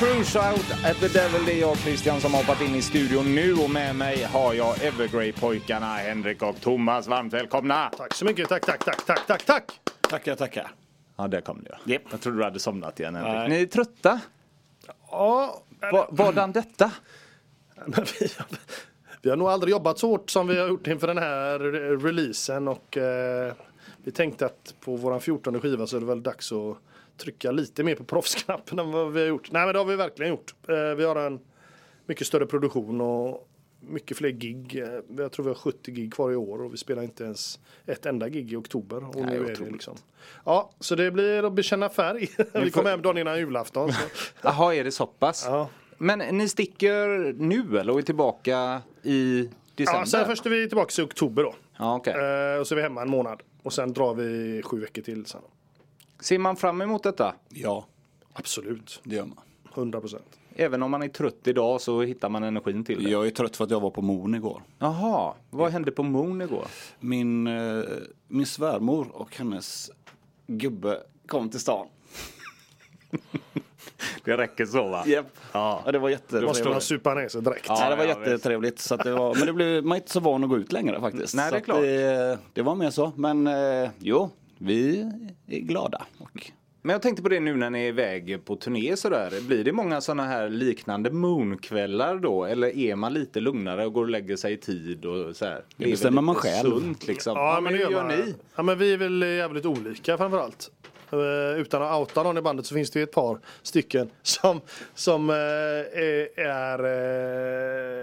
Crue Shout at the Devil. Det är jag Christian som har hoppat in i studion nu och med mig har jag Evergrey-pojkarna Henrik och Thomas. Varmt välkomna! Tack så mycket. Tack, tack, tack, tack, tack, tack. Tackar, tackar. Ja, där kom det. Japp. Jag trodde du hade somnat igen Henrik. Nej. Ni är trötta? Ja, Va, vadan detta? men vi, vi har nog aldrig jobbat så hårt som vi har gjort inför den här releasen och eh, vi tänkte att på våran 14 skiva så är det väl dags att trycka lite mer på proffsknappen än vad vi har gjort. Nej men det har vi verkligen gjort. Eh, vi har en mycket större produktion och mycket fler gig. Eh, Jag tror vi har 70 gig kvar i år och vi spelar inte ens ett enda gig i oktober. Och nu är det liksom. Ja, så det blir att bekänna färg. vi kommer hem dagen innan julafton. Jaha, är det så pass? Ja. Men ni sticker nu eller och är tillbaka i december? Ja, sen först är vi tillbaka i oktober då. Ja, okej. Eh, och så är vi hemma en månad. Och sen drar vi sju veckor till sen. Ser man fram emot detta? Ja, Absolut. det gör man. 100 procent. Även om man är trött idag så hittar man energin till det? Jag är trött för att jag var på Moon igår. Jaha, vad hände på Moon igår? Min, eh, min svärmor och hennes gubbe kom till stan. Det räcker så va? Japp. Ja. Ja, det var Måste jättetrevligt. man supa ner sig direkt. Ja. Det var ja, jättetrevligt. Så att det var, men det blev, man är inte så van att gå ut längre faktiskt. Nej, det är klart. Det, det var mer så. Men eh, jo, vi är glada. Och, Men jag tänkte på det nu när ni är iväg på turné sådär. Blir det många sådana här liknande Moon-kvällar då? Eller är man lite lugnare och går och lägger sig i tid och så här? Det bestämmer man själv. Sunt liksom. Ja, men det gör man. ni? Ja, men vi är väl jävligt olika framförallt. Uh, utan att outa någon i bandet så finns det ju ett par stycken som, som eh, är, är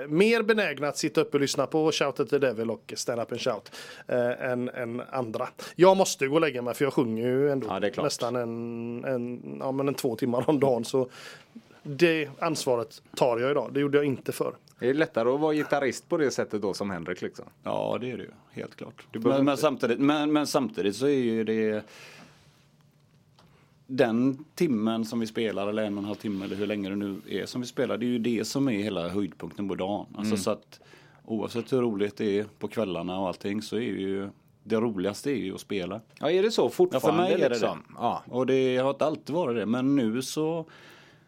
eh, mer benägna att sitta uppe och lyssna på Shout at the Devil och Stand Up and Shout eh, än, än andra. Jag måste gå och lägga mig för jag sjunger ju ändå Ja, nästan en, en, ja, men en två timmar om dagen. Så det ansvaret tar jag idag. Det gjorde jag inte förr. Är det lättare att vara gitarrist på det sättet då som Henrik liksom? ja, det är det ju. Helt klart. Men, men, samtidigt, men, men samtidigt så är ju det den timmen som vi spelar eller en och en halv timme eller hur länge det nu är som vi spelar. Det är ju det som är hela höjdpunkten på dagen. Alltså så att oavsett hur roligt det är på kvällarna och allting så är ju det roligaste är ju att spela. Ja, är det så Ja, fortfarande? för mig är det liksom? det. Ja. Och det har inte alltid varit det. Men nu så,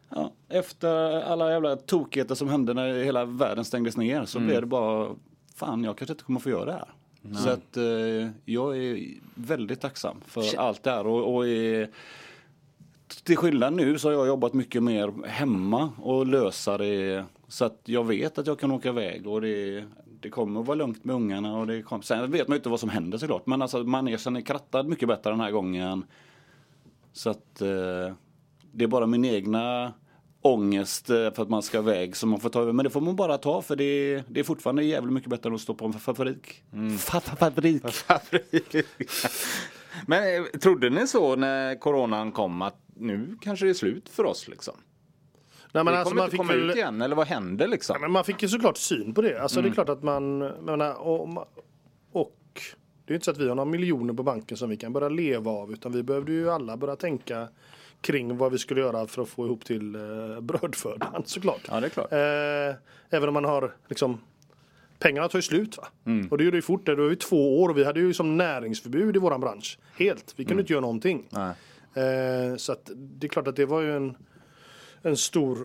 ja, efter alla jävla tokigheter som hände när hela världen stängdes ner så blev det bara, fan jag kanske inte kommer få göra det här. Så att eh, jag är väldigt tacksam för allt det här. Och, och är, till skillnad nu så har jag jobbat mycket mer hemma och lösa det så att jag vet att jag kan åka iväg och det, det kommer att vara lugnt med ungarna. Och det kom, sen vet man ju inte vad som händer såklart men alltså manegen är krattad mycket bättre den här gången. Så att eh, det är bara min egna ångest eh, för att man ska iväg som man får ta över. Men det får man bara ta för det, det är fortfarande jävligt mycket bättre än att stå på en fabrik. Fa- fa- Fabrik. Men eh, trodde ni så när coronan kom att nu kanske det är slut för oss liksom? Nej, Men det alltså, kommer man inte fick komma väl... ut igen eller vad hände liksom? Ja, men man fick ju såklart syn på det. Alltså Mm. det är klart att man, menar, och, och det är inte så att vi har några miljoner på banken som vi kan börja leva av utan vi behövde ju alla börja tänka kring vad vi skulle göra för att få ihop till eh, brödfödan såklart. Ja, det är klart. Eh, även om man har liksom Pengarna tar ju slut va? Mm. Och det gjorde ju fort det. Det var ju två år och vi hade ju som näringsförbud i våran bransch. Helt. Vi kunde Mm. inte göra någonting. Nej. Eh, så att det är klart att det var ju en, en stor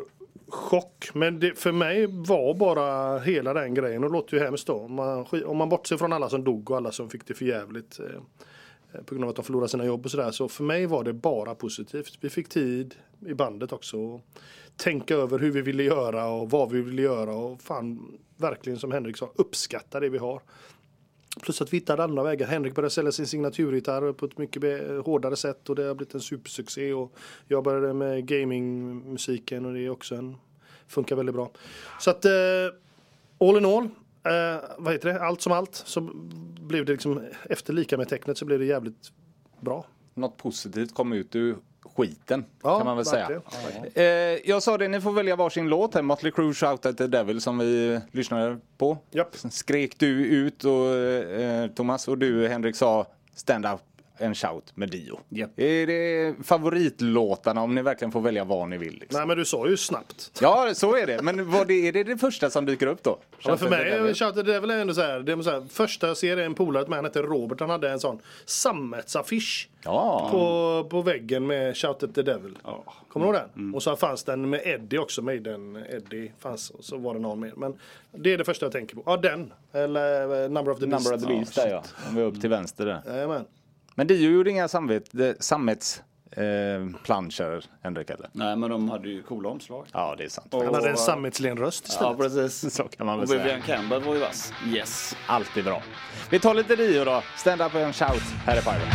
chock. Men det, för mig var bara hela den grejen, och det låter ju hemskt då. Om man, om man bortser från alla som dog och alla som fick det för jävligt eh, eh, på grund av att de förlorade sina jobb och sådär. Så för mig var det bara positivt. Vi fick tid i bandet också. att Tänka över hur vi ville göra och vad vi ville göra och fan verkligen som Henrik sa uppskatta det vi har. Plus att vi hittade andra vägar. Henrik började sälja sin signaturgitarr på ett mycket hårdare sätt och det har blivit en supersuccé. Och jag började med gamingmusiken och det är också en, funkar väldigt bra. Så att eh, all in all, eh, vad heter det, allt som allt så blev det liksom efter lika med tecknet så blev det jävligt bra. Något positivt kom ut ur skiten Ja, kan man väl säga. Eh, jag sa det, ni får välja varsin låt här. Motley Crue Shout at the Devil som vi lyssnade på. Japp. Sen skrek du ut och eh, Thomas och du Henrik sa Stand Up en shout med Dio. Japp. Är det favoritlåtarna om ni verkligen får välja vad ni vill? Liksom? Nej men du sa ju snabbt. Ja, så är det. Men vad det, är det det första som dyker upp då? Ja, men för mig? Shout Devil är ändå så här, det är så här första jag ser är en polare mig, han heter Robert, han hade en sån sammetsaffisch Ja. på, på väggen med Shout at the Devil. Ja. Kommer du ihåg den? Och så fanns den med Eddie också, Maiden Eddie fanns, och så var det någon mer. Men det är det första jag tänker på. Ja, den. Eller eh, Number of the Beast. Number of the Beast där ja. Om vi är upp till vänster där. Jajamän. Men Dio gjorde inga samvet, eh, sammets eh, planscher, Henrik eller? Nej men de hade ju coola omslag. Ja, det är sant. Han hade en Och- sammetslen röst istället. Ja precis. Så kan man väl Och säga. Vivian Campbell var ju vass. Yes. Alltid bra. Vi tar lite Dio då. Stand up and shout. Här är Pirate.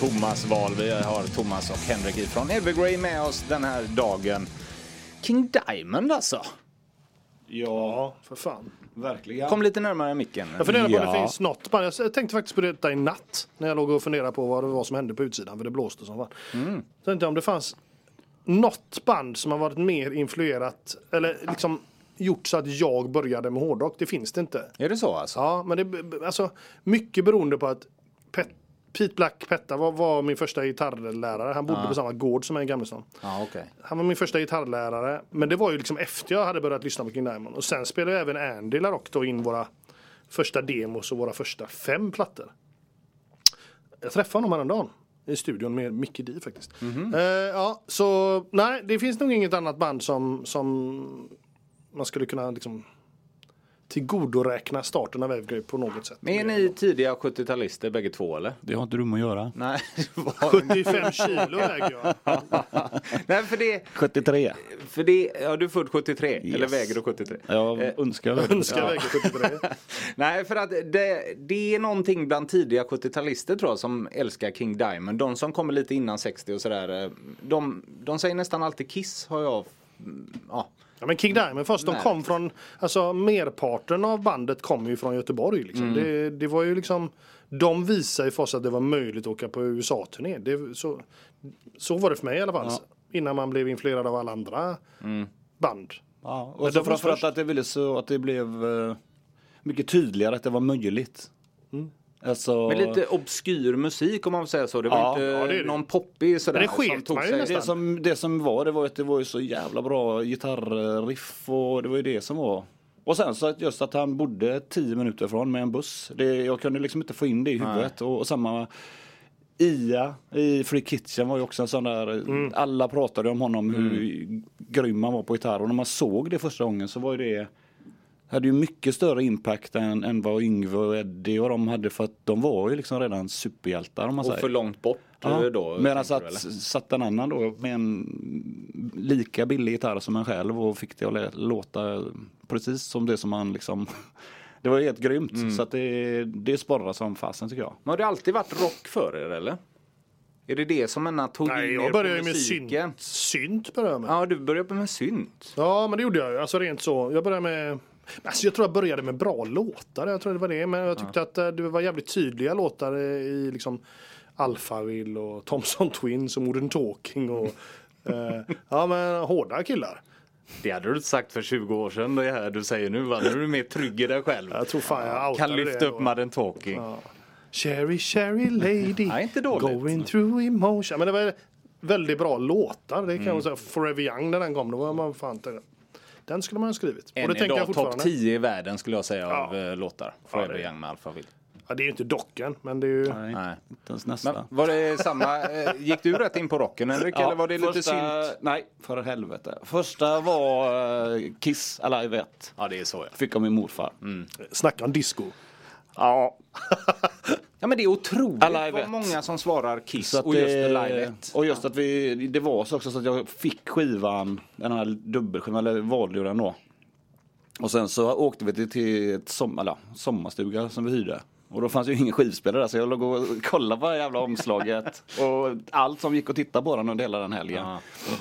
Thomas val. Vi har Thomas och Henrik från Evergrey med oss den här dagen. King Diamond alltså. Ja, för fan. verkligen. Kom lite närmare micken. Jag funderar på om Ja. det finns något band. Jag tänkte faktiskt på detta i natt. När jag låg och funderade på vad det var som hände på utsidan. För det blåste som fan. Mm. Så tänkte jag om det fanns något band som har varit mer influerat. Eller liksom gjort så att jag började med hårdrock. Det finns det inte. Är det så alltså? Ja, men det alltså mycket beroende på att Pete Black Petta var, var min första gitarrlärare. Han bodde på samma gård som jag i Gamlestan. Ja, okej. Han var min första gitarrlärare. Men det var ju liksom efter jag hade börjat lyssna på King Diamond. Och sen spelade även Andy LaRock då in våra första demos och våra första fem plattor. Jag träffade honom häromdagen i studion med Mickey D faktiskt. Eh, ja, så nej, det finns nog inget annat band som, som man skulle kunna liksom tillgodoräkna starten av Evergrey på något sätt. Men är ni tidiga 70-talister bägge två eller? Det har inte du att göra. Nej. 75 kilo väger jag. Nej, för det, 73. för det, ja du är född 73, Yes. eller väger du 73? Jag Eh, önskar det. Önskar jag väger 73. Nej, för att det, det är någonting bland tidiga 70-talister tror jag som älskar King Diamond. De som kommer lite innan 60 och sådär. eh, De, de säger nästan alltid Kiss har jag. mm, Ja. Ja, men King Diamond först, de kom från, alltså merparten av bandet kom ju från Göteborg. Liksom. Det, det var ju liksom, de visade ju för oss att det var möjligt att åka på USA-turné. Det, så, så var det för mig i alla fall. Innan man blev influerad av alla andra band. Ja, och så framförallt att det ville så att det blev eh, mycket tydligare att det var möjligt. Alltså, Med lite obskyr musik om man får säga så. Det var Ja, inte ja, det det. någon poppig sådär. Men det sket som tog man ju sig- nästan. det, som, det som var, det var att det var ju så jävla bra gitarriff och det var ju det som var. Och sen så att just att han bodde 10 minuter från med en buss. Det, jag kunde liksom inte få in det i huvudet. Och, och samma Ia i Free Kitchen var ju också en sån där, alla pratade om honom hur grym han var på gitarr. Och när man såg det första gången så var ju det hade ju mycket större impact än, än vad Yngve och Eddie och de hade för att de var ju liksom redan superhjältar om man Och säger. för långt bort Ja, eh, då. Medan tänker att du, eller? satt en annan då med en lika billig gitarr som en själv och fick det att låta precis som det som man liksom Det var helt grymt Mm. så att det, det sporrar som fasen tycker jag. Men har det alltid varit rock för er eller? Är det det som Anna tog Nej, in er jag började ju med synt. Synt började jag med. Ja, du började med synt. Ja, men det gjorde jag ju. Alltså rent så. Jag började med... Alltså jag tror jag började med bra låtar. Jag tror det var det. Men jag tyckte att eh, det var jävligt tydliga låtar i liksom Alphaville och Thompson Twins och Modern Talking och... eh, ja, men hårda killar. Det hade du inte sagt för 20 år sedan det här du säger nu va? Nu är du mer trygg i dig själv. Jag tror fan jag Kan lyfta upp då. Modern Talking. Cherry, cherry lady. Nej, inte dåligt. Going through emotion. Men det var väldigt bra låtar. Det kan Mm. man säga. Forever Young när den kom. Då var man fan... Den skulle man ha skrivit. Än och det tänker jag idag topp fortfarande. 10 i världen skulle jag säga av Ja. eh, låtar. Ja, Forever det- Young med Alphaville. Ja, det är ju inte docken, men det är ju... Nej, Nej. inte ens nästa. Men var det samma, eh, gick du rätt in på rocken Henrik? eller var det lite första, synt? Nej, för helvete. Första var eh, Kiss Alive 1. Ja, det är så ja. Fick av min morfar. Mm. Snacka om disco. Ja, Ja men det är otroligt Alive vad många som svarar Kiss att och just Alive 1. Och just att vi, det var så också så att jag fick skivan, den här dubbelskivan, eller valde den då. Och sen så åkte vi till, till ett som, eller, sommarstuga som vi hyrde. Och då fanns ju ingen skivspelare så jag låg och kollade på jävla omslaget. och allt som gick att titta på den under hela den helgen. Ja.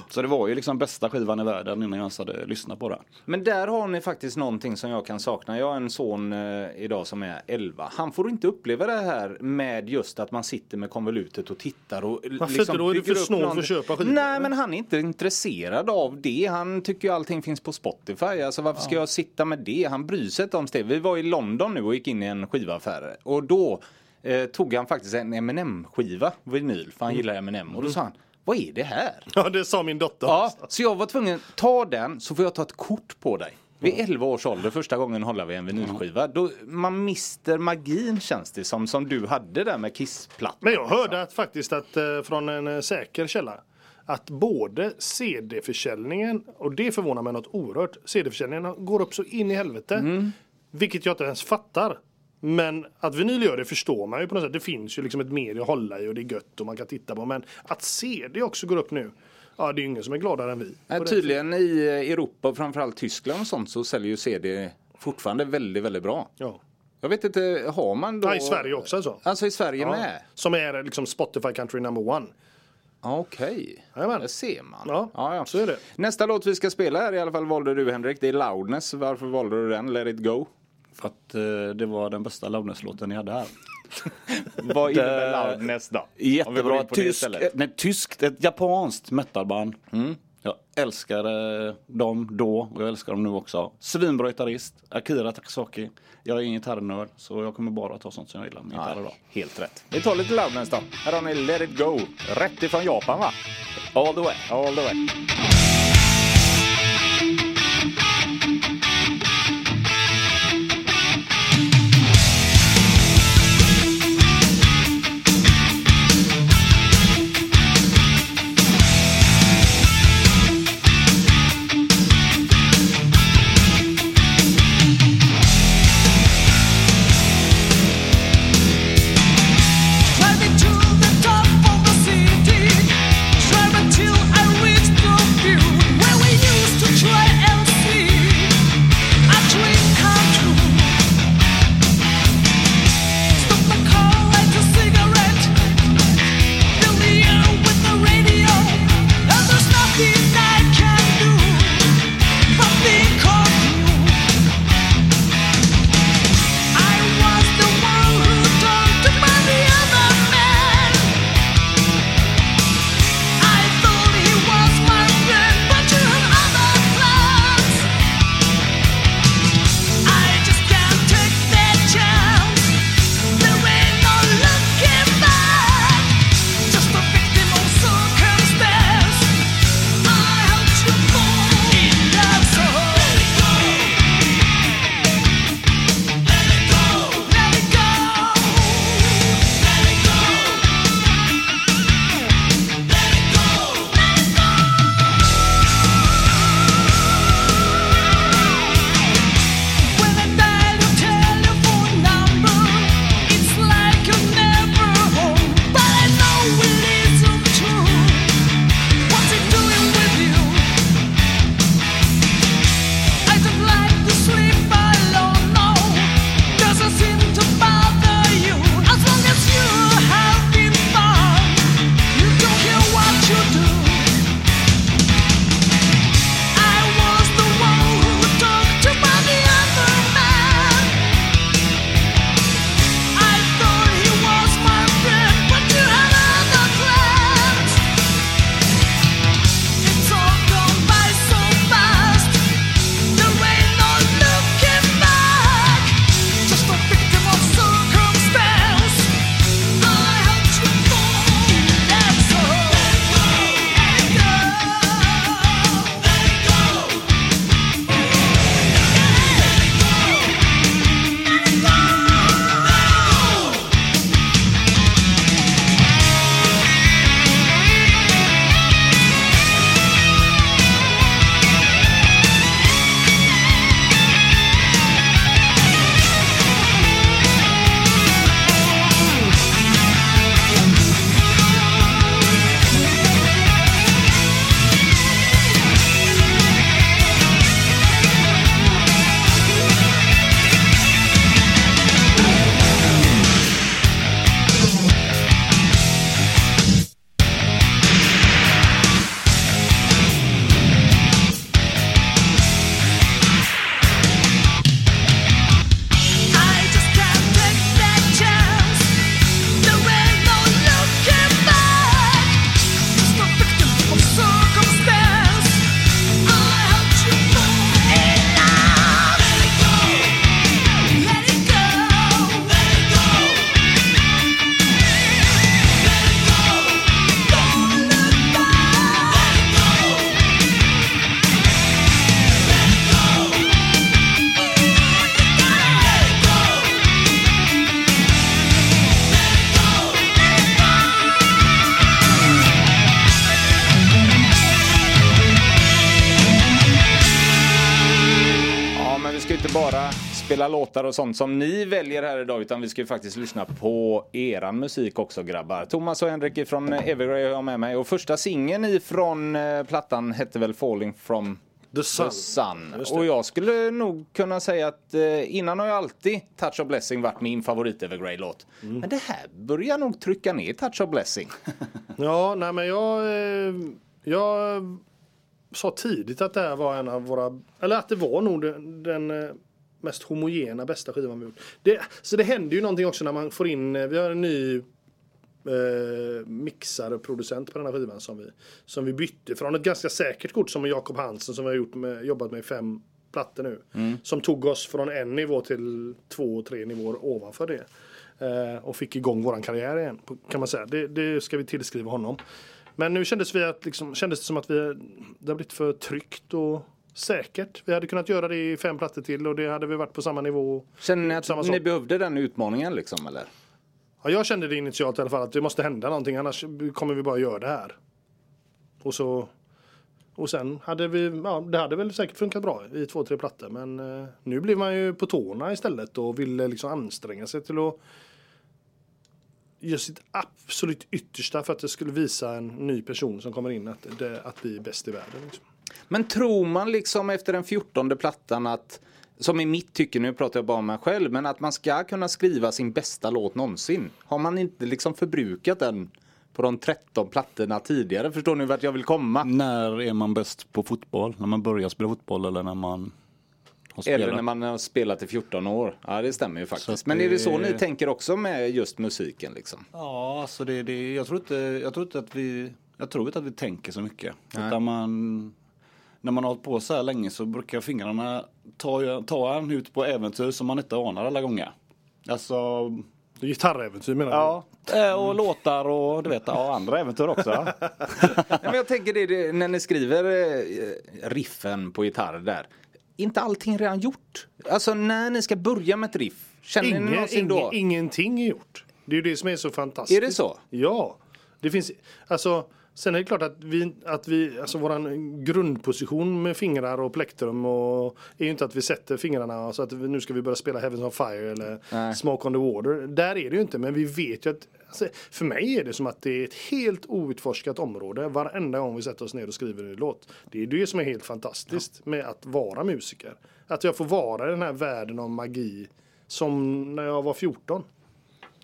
Så det var ju liksom bästa skivan i världen innan jag ens hade lyssnat på den. Men där har ni faktiskt någonting som jag kan sakna. Jag har en son eh, idag som är 11. Han får inte uppleva det här med just att man sitter med konvolutet och tittar och Varför inte? Då är du för snål för att köpa skivor, Nej men han är inte intresserad av det. Han tycker ju allting finns på Spotify. Alltså varför ska jag sitta med det? Han bryr sig inte om det. Vi var i London nu och gick in i en skivaffär. Och då eh, tog han faktiskt en Eminem-skiva, vinyl, för han Mm. gillar Eminem. Och då sa han, vad är det här? Ja, det sa min dotter. Ja, så jag var tvungen, ta den så får jag ta ett kort på dig. Vid 11 års ålder första gången håller vi en vinylskiva. Då, man mister magin känns det som, som du hade där med Kissplattan. Men jag hörde att, faktiskt att eh, från en eh, säker källa att både CD-försäljningen, och det förvånar mig något oerhört, CD-försäljningen går upp så in i helvete. Mm. Vilket jag inte ens fattar. Men att vinyl gör det förstår man ju på något sätt. Det finns ju liksom ett medie att hålla i och det är gött och man kan titta på. Men att CD också går upp nu. Ja, det är ju ingen som är gladare än vi. Nej, tydligen i eh, Europa och framförallt Tyskland och sånt så säljer ju CD fortfarande väldigt, väldigt bra. Ja. Jag vet inte, har man då? Ja, I Sverige också alltså. Alltså i Sverige ja. med? Som är liksom Spotify country number one. Okej, okay. det ser man. Ja, ja, ja, så är det. Nästa låt vi ska spela här i alla fall valde du Henrik. Det är Loudness. Varför valde du den? Let it go? För att eh, det var den bästa Loudness-låten jag hade här. Vad innebär Loudness då? Jättebra. Tysk, eh, nej, tyskt, ett japanskt metalband. Mm. Jag älskade eh, dem då och jag älskar dem nu också. Svinbra gitarrist, Akira Takasaki. Jag är ingen gitarrnörd så jag kommer bara ta sånt som jag gillar med gitarr idag. Helt rätt. Vi tar lite Loudness då. Här har ni Let It Go. Rätt ifrån Japan va? All the way. All the way. låtar och sånt som ni väljer här idag utan vi ska ju faktiskt lyssna på eran musik också grabbar. Thomas och Henrik ifrån Evergrey har jag med mig och första singeln ifrån eh, plattan hette väl Falling from The Sun. The sun. Och jag skulle nog kunna säga att eh, innan har ju alltid Touch of Blessing varit min favorit Evergrey låt. Mm. Men det här börjar nog trycka ner Touch of Blessing. ja, nej men jag, eh, jag sa tidigt att det här var en av våra, eller att det var nog den, den mest homogena bästa skivan vi gjort. Det, så det händer ju någonting också när man får in, eh, vi har en ny eh, mixare producent på den här skivan som vi, som vi bytte från ett ganska säkert kort som Jakob Hansen som vi har gjort med, jobbat med i fem plattor nu. Som tog oss från en nivå till två, tre nivåer ovanför det. Eh, och fick igång våran karriär igen kan man säga. Det, det ska vi tillskriva honom. Men nu kändes, vi att, liksom, kändes det som att vi, det har blivit för tryggt och säkert. Vi hade kunnat göra det i fem plattor till och det hade vi varit på samma nivå. Känner ni att sak. ni behövde den utmaningen liksom eller? Ja, jag kände det initialt i alla fall att det måste hända någonting annars kommer vi bara göra det här. Och så och sen hade vi, ja det hade väl säkert funkat bra i två, tre plattor men eh, nu blir man ju på tårna istället och vill eh, liksom anstränga sig till att göra sitt absolut yttersta för att det skulle visa en ny person som kommer in att, det, att vi är bäst i världen. Liksom. Men tror man liksom efter den fjortonde plattan att, som i mitt tycke, nu pratar jag bara om mig själv, men att man ska kunna skriva sin bästa låt någonsin? Har man inte liksom förbrukat den på de 13 plattorna tidigare? Förstår ni vart jag vill komma? När är man bäst på fotboll? När man börjar spela fotboll eller när man har spelat? Eller när man har spelat i 14 år. Ja, det stämmer ju Så faktiskt. att Men är det så det- ni tänker också med just musiken liksom? Ja, alltså det, det, jag, tror inte, jag tror inte att vi jag tror inte att vi tänker så mycket. Utan man, när man har hållit på så här länge så brukar fingrarna ta, ta en ut på äventyr som man inte anar alla gånger. Alltså, Gitarräventyr menar du? ja. eh, Och låtar och du vet, ja, andra äventyr också. Nej, men jag tänker det, det när ni skriver eh, riffen på gitarr där. Inte allting redan gjort? Alltså när ni ska börja med ett riff, känner ni Ingen, någonsin då? ingen, ingenting är gjort. Det är ju det som är så fantastiskt. Är det så? Ja. Det finns, alltså, sen är det klart att vi, att vi alltså våran grundposition med fingrar och plektrum och är ju inte att vi sätter fingrarna så att vi, nu ska vi börja spela Heavens on Fire eller Nej. Smoke on the Water. Där är det ju inte, men vi vet ju att alltså, för mig är det som att det är ett helt outforskat område varenda gång vi sätter oss ner och skriver en låt. Det är det som är helt fantastiskt med att vara musiker. Att jag får vara i den här världen av magi som när jag var 14.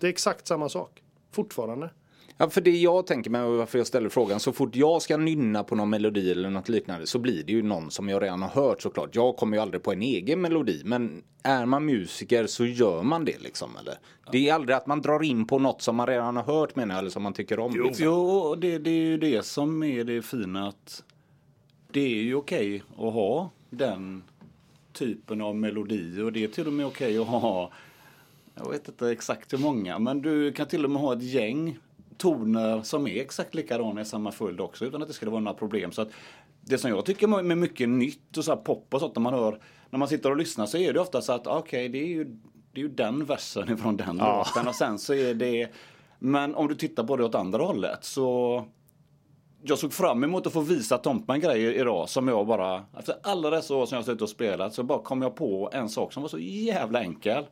Det är exakt samma sak. Fortfarande. Ja, för det jag tänker mig och varför jag ställer frågan, så fort jag ska nynna på någon melodi eller något liknande så blir det ju någon som jag redan har hört såklart. Jag kommer ju aldrig på en egen melodi, men är man musiker så gör man det liksom, eller? Det är aldrig att man drar in på något som man redan har hört menar jag, eller som man tycker om. liksom. Jo, det, det är ju det som är det fina att det är ju okej att ha den typen av melodi och det är till och med okej att ha, jag vet inte exakt hur många, men du kan till och med ha ett gäng toner som är exakt likadana i samma följd också utan att det skulle vara några problem. Så att det som jag tycker med mycket nytt och så pop och sånt när man hör, när man sitter och lyssnar så är det ofta så att okej det är ju det är ju den versen ifrån den låten och sen så är det men om du tittar på det åt andra hållet så jag såg fram emot att få visa Tompan grejer idag som jag bara, efter alla dessa år som jag suttit och spelat så bara kom jag på en sak som var så jävla enkel.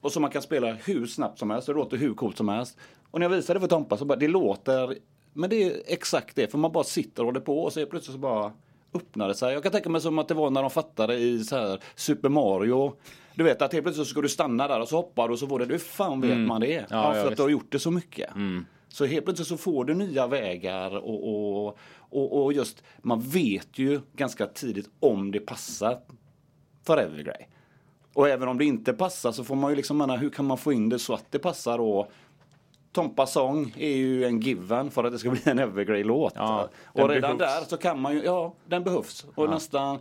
Och som man kan spela hur snabbt som helst, det låter hur coolt som helst. Och när jag visade det för Tompa så bara, det låter, men det är exakt det, för man bara sitter och håller på och så plötsligt så bara öppnar det sig. Jag kan tänka mig som att det var när de fattade i så här Super Mario. Du vet att helt plötsligt så ska du stanna där och så hoppar du och så får det, hur fan vet man det? Ja, ja, för att visst. du har gjort det så mycket. Så helt plötsligt så får du nya vägar och, och, och, och just man vet ju ganska tidigt om det passar för Evergrey. Och även om det inte passar så får man ju liksom mena hur kan man få in det så att det passar och Tompas sång är ju en given för att det ska bli en Evergrey-låt. Ja, och redan behövs. där så kan man ju, ja den behövs. Och nästan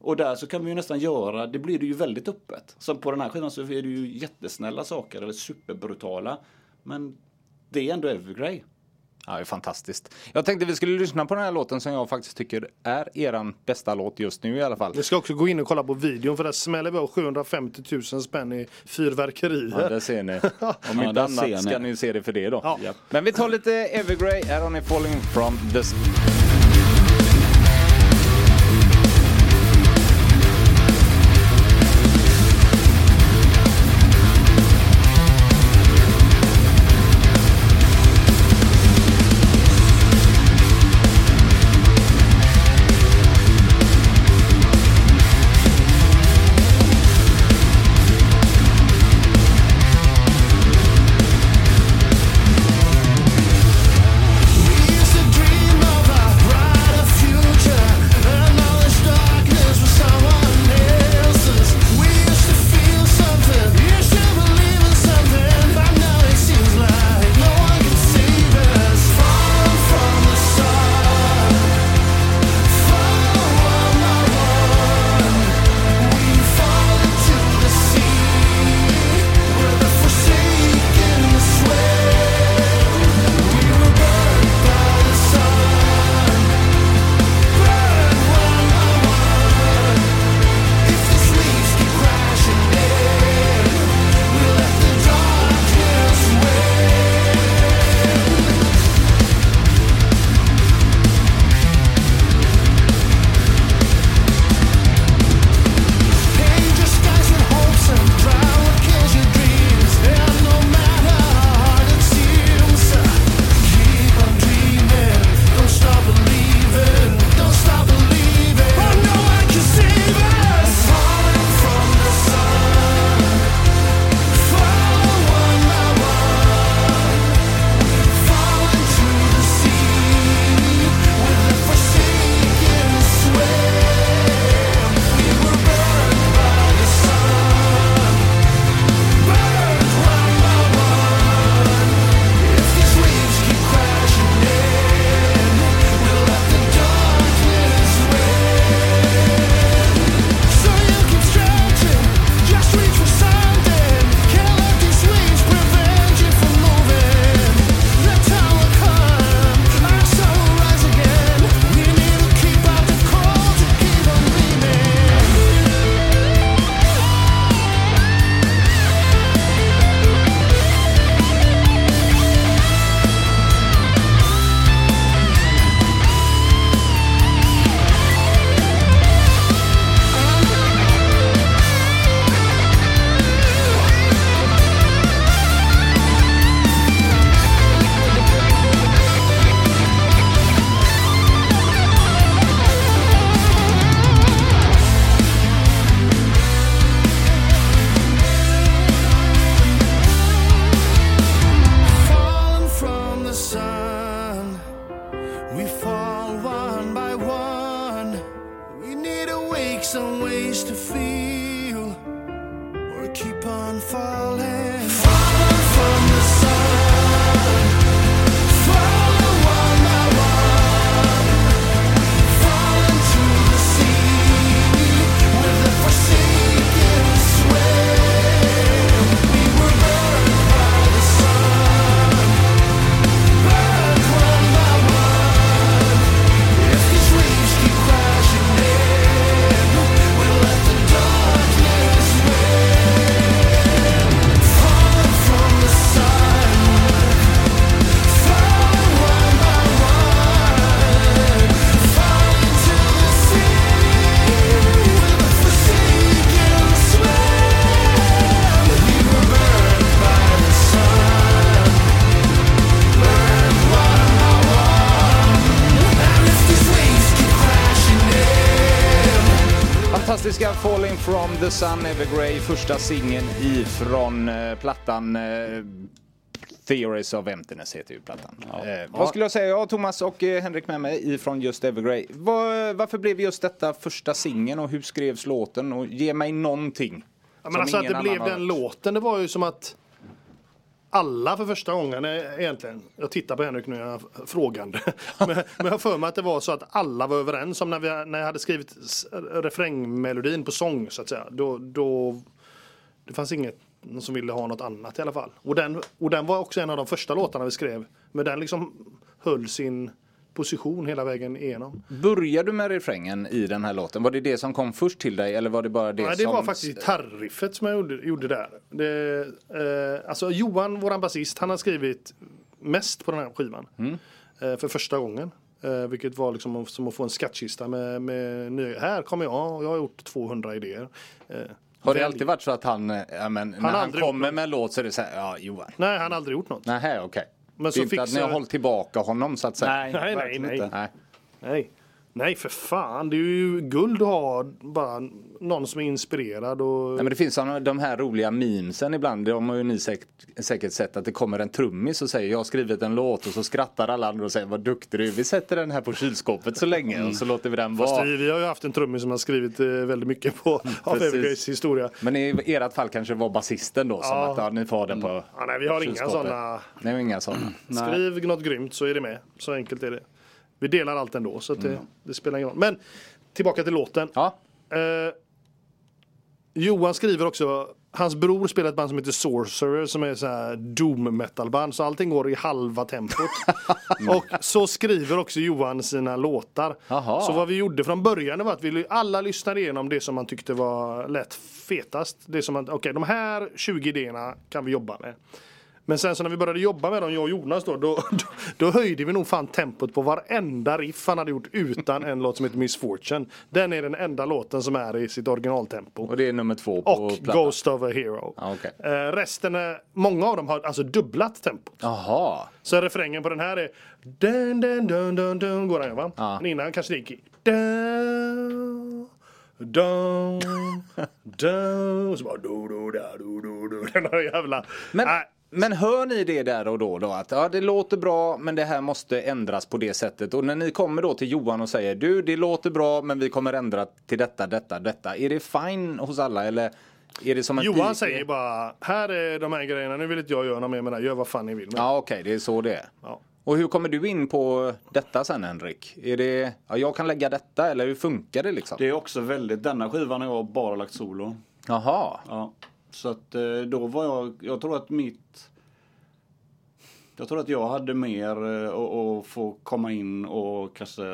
och där så kan vi ju nästan göra, det blir det ju väldigt öppet. Så på den här skivan så är det ju jättesnälla saker eller superbrutala. Men det är ändå Evergrey. Ja, det är fantastiskt. Jag tänkte vi skulle lyssna på den här låten som jag faktiskt tycker är eran bästa låt just nu i alla fall. Ni ska också gå in och kolla på videon för där smäller vi av 750 000 spänn i fyrverkerier. Ja, där ser ni. Om Ja, inte annat ser ni. ska ni se det för det då. Ja. Men vi tar lite Evergrey. Här har ni Falling from the Fantastiska Falling from the Sun Evergrey, första singeln ifrån eh, plattan eh, Theories of Emptiness heter ju plattan. Eh, vad skulle jag säga? Jag har Thomas och eh, Henrik med mig ifrån just Evergrey. Var, varför blev just detta första singeln och hur skrevs låten? Och ge mig någonting. Ja, som men alltså att ingen det blev annan har den hört. låten, det var ju som att alla för första gången eh, egentligen, jag tittar på Henrik nu, jag är frågande. men, men jag har för mig att det var så att alla var överens om när, vi, när jag hade skrivit refrängmelodin på sång så att säga. Då, då, det fanns inget som ville ha något annat i alla fall. Och den, och den var också en av de första låtarna vi skrev. Men den liksom höll sin position hela vägen igenom. Började du med refrängen i den här låten? Var det det som kom först till dig eller var det bara det Nej, det som... var faktiskt gitarriffet som jag gjorde, gjorde där. Det, eh, alltså Johan, våran basist, han har skrivit mest på den här skivan. Eh, för första gången. Eh, vilket var liksom som att få en skattkista med, med nya. Här kommer jag och jag har gjort 200 idéer. Eh, Har det alltid varit så att han, eh, ja, men, när han aldrig gjort kommer med en låt så är det så här, ja Johan. Nej, han har aldrig gjort något. Nej, okej. Men så inte att ni fixar- har hållit tillbaka honom så att säga. Nej, Nej, nej, nej. Nej. Nej. Nej, för fan. Det är ju guld att ha bara någon som är inspirerad och... Nej, men det finns såna, de här roliga memesen ibland. De har ju ni säkert, säkert sett att det kommer en trummis och säger jag har skrivit en låt och så skrattar alla andra och säger vad duktig du är. Vi sätter den här på kylskåpet så länge och så låter vi den Fast vara. vi, vi har ju haft en trummis som har skrivit eh, väldigt mycket på av precis. Evergrays historia. Men i ert fall kanske det var basisten då som Ja. att ja, ni får ha den på Ja, nej, vi har inga sådana. Nej, inga sådana. Skriv något grymt så är det med. Så enkelt är det. Vi delar allt ändå så att det, det spelar ingen roll. Men tillbaka till låten. Ja, Eh, Johan skriver också, hans bror spelar ett band som heter Sorcerer som är så här doom metal band så allting går i halva tempot. och så skriver också Johan sina låtar. Jaha. Så vad vi gjorde från början var att vi alla lyssnade igenom det som man tyckte var lätt fetast. Det som man, okej de här 20 idéerna kan vi jobba med. Men sen så när vi började jobba med dem, jag och Jonas då, då, då, då höjde vi nog fan tempot på varenda riff han hade gjort utan en låt som heter Miss Fortune. Den är den enda låten som är i sitt originaltempo. och det är nummer två på Och plattan. Ghost of a Hero. Ja, okej. Eh, resten, är, många av dem har alltså dubblat tempot. Jaha. Så refrängen på den här är dun, dun, dun, dun, dun, går den va? Ja. Men innan kanske det gick i dun, dun, dun, och så bara do, do, da, do, do, do. Den här jävla... Men, Nej, men hör ni det där och då, då att ja, det låter bra men det här måste ändras på det sättet. Och när ni kommer då till Johan och säger du det låter bra men vi kommer ändra till detta, detta, detta. Är det fine hos alla eller är det som Johan säger bara här är de här grejerna, nu vill inte jag göra något mer med det här, gör vad fan ni vill med. Ja okej, det är så det är. Ja. Och hur kommer du in på detta sen Henrik? Är det, ja, jag kan lägga detta eller hur funkar det liksom? Det är också väldigt, denna skivan har jag bara lagt solo. Jaha. Ja. Så att eh, då var jag, jag tror att mitt Jag tror att jag hade mer eh, att få komma in och kanske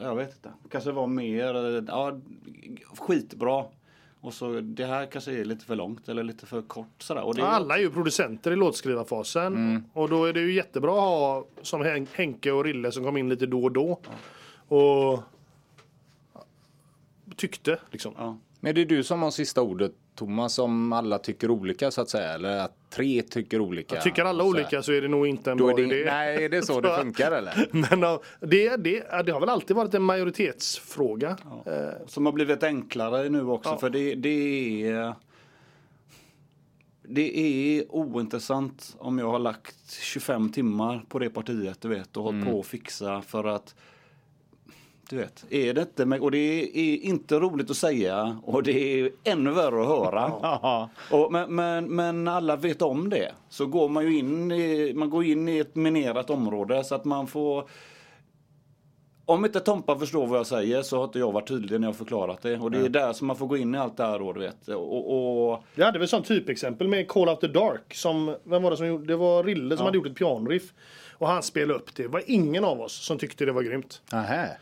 Jag vet inte. Kanske var mer, eh, ja skitbra. Och så det här kanske är lite för långt eller lite för kort sådär. Och det Ja, är, Alla är ju producenter i låtskrivarfasen. Och då är det ju jättebra att ha som Hen- Henke och Rille som kom in lite då och då. Och tyckte liksom. ja. Men är det du som har sista ordet Thomas om alla tycker olika så att säga? Eller att tre tycker olika? Tycker alla så olika så är det nog inte en bra det, idé. nej, är det så det funkar eller? Men ja, det, det, ja, det har väl alltid varit en majoritetsfråga. Eh, Som har blivit enklare nu också Ja. för det, det är Det är ointressant om jag har lagt 25 timmar på det partiet du vet och hållit på att fixa för att Du vet, är det inte, och det är inte roligt att säga och det är ännu värre att höra. Ja. Och, men, men, men alla vet om det. Så går man ju in i, man går in i ett minerat område så att man får om inte Tompa förstår vad jag säger så har inte jag varit tydlig när jag förklarat det. Och det är där som man får gå in i allt det här då, du vet. Och, och, Jag hade väl sånt typexempel med Call Out the Dark. Som, vem var det som gjorde? Det var Rille som hade gjort ett pianoriff. Och han spelade upp det. Det var ingen av oss som tyckte det var grymt. Nähä.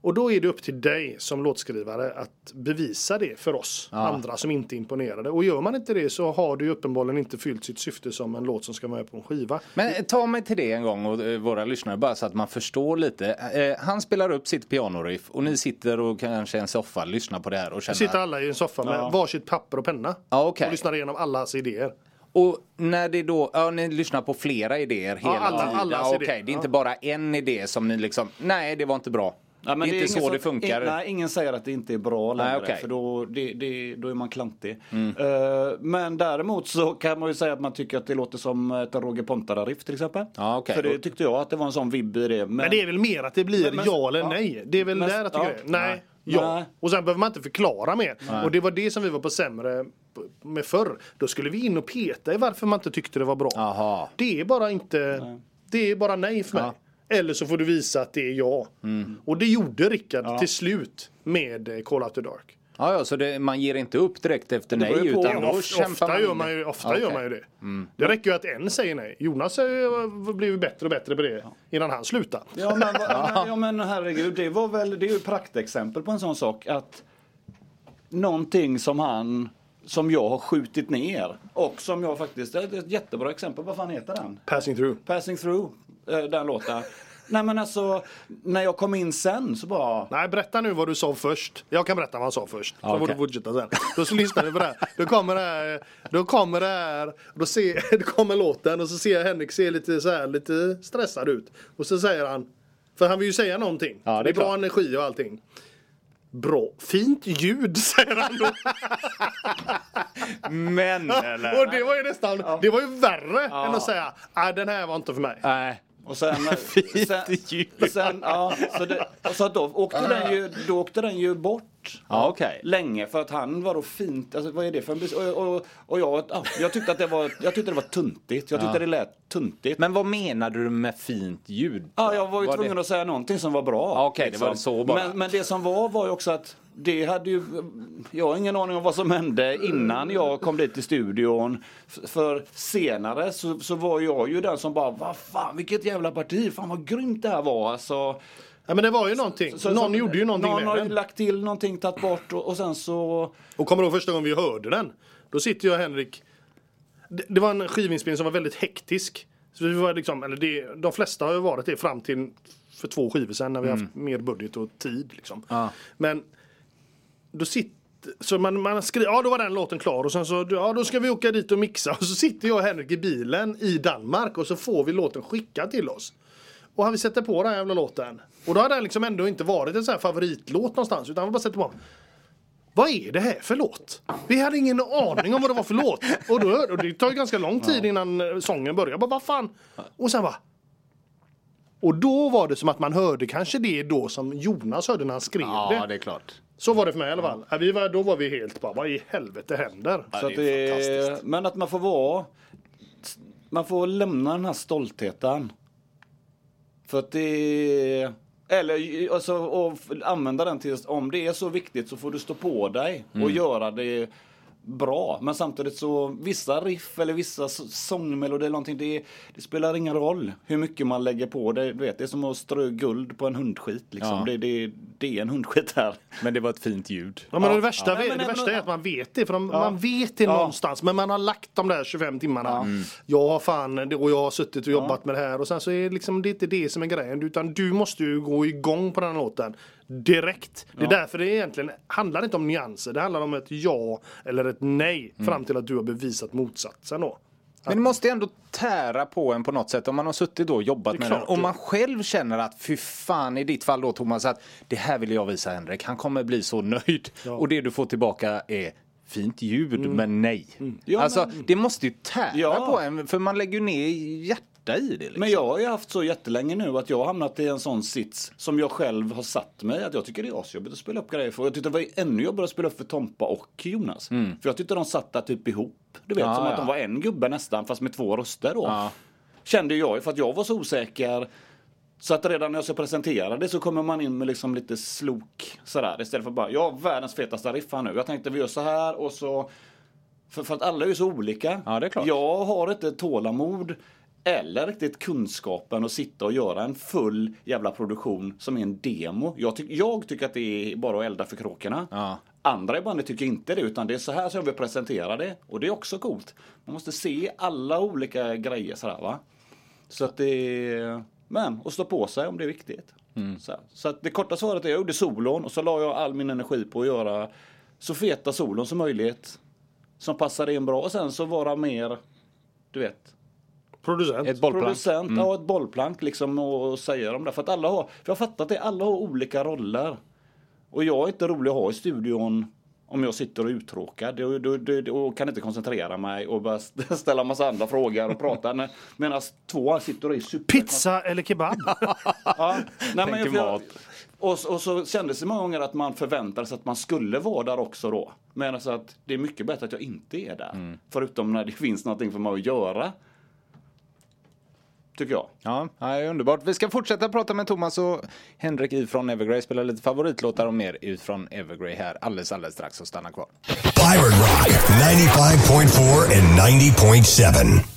Och då är det upp till dig som låtskrivare att bevisa det för oss andra som inte är imponerade. Och gör man inte det så har du uppenbarligen inte fyllt sitt syfte som en låt som ska vara med på en skiva. Men eh, ta mig till det en gång och eh, våra lyssnare bara så att man förstår lite. Eh, han spelar upp sitt pianoriff och ni sitter och kanske i en soffa lyssnar på det här och känner sitter alla i en soffa med varsitt papper och penna. Ja, okej. Och lyssnar igenom allas idéer. Och när det då, ja ni lyssnar på flera idéer hela alla- tiden. ja, idéer. okej, Det är inte Ja. bara en idé som ni liksom, nej det var inte bra. Ja, det är inte så som- det funkar. In, nej, ingen säger att det inte är bra längre. Nej, okej. För då, det, det, då är man klantig. Mm. Eh, men däremot så kan man ju säga att man tycker att det låter som ett Roger Pontare-riff till exempel. Ja, okej. För det tyckte jag att det var en sån vibb i det. Men, Men det är väl mer att det blir Men- men- ja eller ja. nej. Det är väl Men- där jag tycker ja. det. Nej. Nej. Ja. Nej. Och sen behöver man inte förklara mer. Och det var det som vi var på sämre med förr. Då skulle vi in och peta i varför man inte tyckte det var bra. Jaha. Det är bara inte... Det är bara nej för mig. Eller så får du visa att det är ja. Och det gjorde Rickard till slut med eh, Call Out the Dark. Ja, ja, så det, man ger inte upp direkt efter nej utan Ja, då Ofta, kämpar man gör man det. ju, ofta Okej. gör man ju det. Det räcker ju att en säger nej. Jonas har ju blivit bättre och bättre på det innan han slutade. Ja men, ja. ja men herregud, det var väl, det är ju ett praktexempel på en sån sak att någonting som han, som jag har skjutit ner och som jag faktiskt, det är ett jättebra exempel, vad fan heter den? Passing through. Passing through, eh, den låten. Nej men alltså, när jag kom in sen så bara, Nej, berätta nu vad du sa först. Jag kan berätta vad han sa först. Så får okej. du fortsätta sen. Då så lyssnar vi på det här. Då kommer det här. Då kommer det här. Då ser, det kommer låten och så ser jag Henrik se lite så här lite stressad ut. Och så säger han. För han vill ju säga någonting. Ja, det är det är bra klart. energi och allting. Bra. Fint ljud säger han då. Men eller? och det var ju nästan. Det var ju värre än att säga. Nej den här var inte för mig. Nej. och sen, sen, ljud. sen ja, så, det, så då åkte den ju, då åkte den ju bort. Ja, okej. Länge för att han var då fint, alltså vad är det för en bes- och, och, och jag, ja, jag tyckte att det var, jag tyckte det var tuntigt. Jag tyckte det lät tuntigt. Men vad menade du med fint ljud? Ja, jag var ju Var tvungen det... att säga någonting som var bra. liksom. Ja, okej, det var så bara. Men, men det som var var ju också att det hade ju, jag har ingen aning om vad som hände innan jag kom dit till studion. För senare så, så var jag ju den som bara, vad fan vilket jävla parti, fan vad grymt det här var. Alltså, Ja, men det var ju någonting. så, någon så, gjorde ju någonting Någon med har ju den. lagt till någonting, tagit bort och, och sen så... Och kommer ihåg första gången vi hörde den? Då sitter jag och Henrik. Det, det var en skivinspelning som var väldigt hektisk. Så vi var liksom, eller det, de flesta har ju varit det fram till för två skivor sedan när vi har haft mer budget och tid. Liksom. Men då sitter så man, man skriver, ja då var den låten klar och sen så, ja då ska vi åka dit och mixa och så sitter jag och Henrik i bilen i Danmark och så får vi låten skickad till oss. Och han vill sätta på den här jävla låten. Och då hade den liksom ändå inte varit en sån här favoritlåt någonstans utan han bara sätter på vad är det här för låt? Vi hade ingen aning om vad det var för låt. Och, då, och det tar ju ganska lång tid innan eh, sången börjar. Jag bara, vad fan? Och sen bara... Och då var det som att man hörde kanske det då som Jonas hörde när han skrev Ja, det. det är klart. Så var det för mig i alla fall. Ja, Vi var, då var vi helt bara, vad i helvete händer? Så att det är, men att man får vara, man får lämna den här stoltheten. För att det eller alltså, och använda den till, om det är så viktigt så får du stå på dig och göra det bra. Men samtidigt så, vissa riff eller vissa sångmelodier eller någonting, det, det spelar ingen roll hur mycket man lägger på det. Du vet, det är som att strö guld på en hundskit. Liksom. Ja. Det, det, det är en hundskit här. Men det var ett fint ljud. Ja, men Ja. det värsta, Ja. det, Men- men- värsta är att man vet det. För de, Ja. man vet det Ja. någonstans. Men man har lagt de där 25 timmarna. Jag har fan, och jag har suttit och jobbat med det här. Och sen så är det liksom, det är inte det som är grejen. Utan du måste ju gå igång på den här låten. Direkt. Det är därför det egentligen handlar inte om nyanser. Det handlar om ett ja eller ett nej. Fram till att du har bevisat motsatsen då. Men det måste ju ändå tära på en på något sätt om man har suttit då och jobbat Det med den. Om det. man själv känner att fy fan i ditt fall då Thomas att det här vill jag visa Henrik. Han kommer bli så nöjd. Och det du får tillbaka är fint ljud men nej. Ja, alltså men- det måste ju tära Ja. på en för man lägger ju ner hjärtat grotta i det. Liksom. Men jag har ju haft så jättelänge nu att jag har hamnat i en sån sits som jag själv har satt mig. Att jag tycker det är asjobbigt att spela upp grejer för. Jag tyckte det var ännu jobbigare att spela upp för Tompa och Jonas. För jag tyckte de satt där typ ihop. Du vet, Mm. Ja, som att ja. de var en gubbe nästan fast med två röster då. Ja. Kände jag ju för att jag var så osäker. Så att redan när jag ska presentera det så kommer man in med liksom lite slok sådär istället för bara, ja världens fetaste riff här nu. Jag tänkte vi gör så här och så för, för att alla är ju så olika. Ja, det är klart. Jag har inte tålamod eller riktigt kunskapen att sitta och göra en full jävla produktion som är en demo. Jag, tyck, jag tycker att det är bara att elda för kråkorna. Ja. Andra i bandet tycker inte det utan det är så här som jag vill presentera det. Och det är också coolt. Man måste se alla olika grejer sådär va. Så att det är... Men, och stå på sig om det är viktigt. Så, här. så att det korta svaret är jag gjorde solon och så la jag all min energi på att göra så feta solon som möjligt. Som passade in bra och sen så vara mer, du vet, Producent. Ett bollplank. producent, ja ett bollplank liksom och, och säga dem där. För att alla har, för jag har fattat det, alla har olika roller. Och jag är inte rolig att ha i studion om jag sitter och är uttråkad då, då, då, och kan inte koncentrera mig och bara st- ställa massa andra frågor och prata. Medan två sitter och är super... Pizza eller kebab? Ja, nej, men jag, mat. och, och så kändes det många gånger att man förväntade sig att man skulle vara där också då. Men alltså att det är mycket bättre att jag inte är där. Mm. Förutom när det finns någonting för mig att göra. Tycker jag. Ja, ja, det är underbart. Vi ska fortsätta prata med Thomas och Henrik ifrån Evergrey. Spela lite favoritlåtar och mer ifrån Evergrey här alldeles, alldeles strax. Så stanna kvar. Pirate Rock 95.4 and 90.7.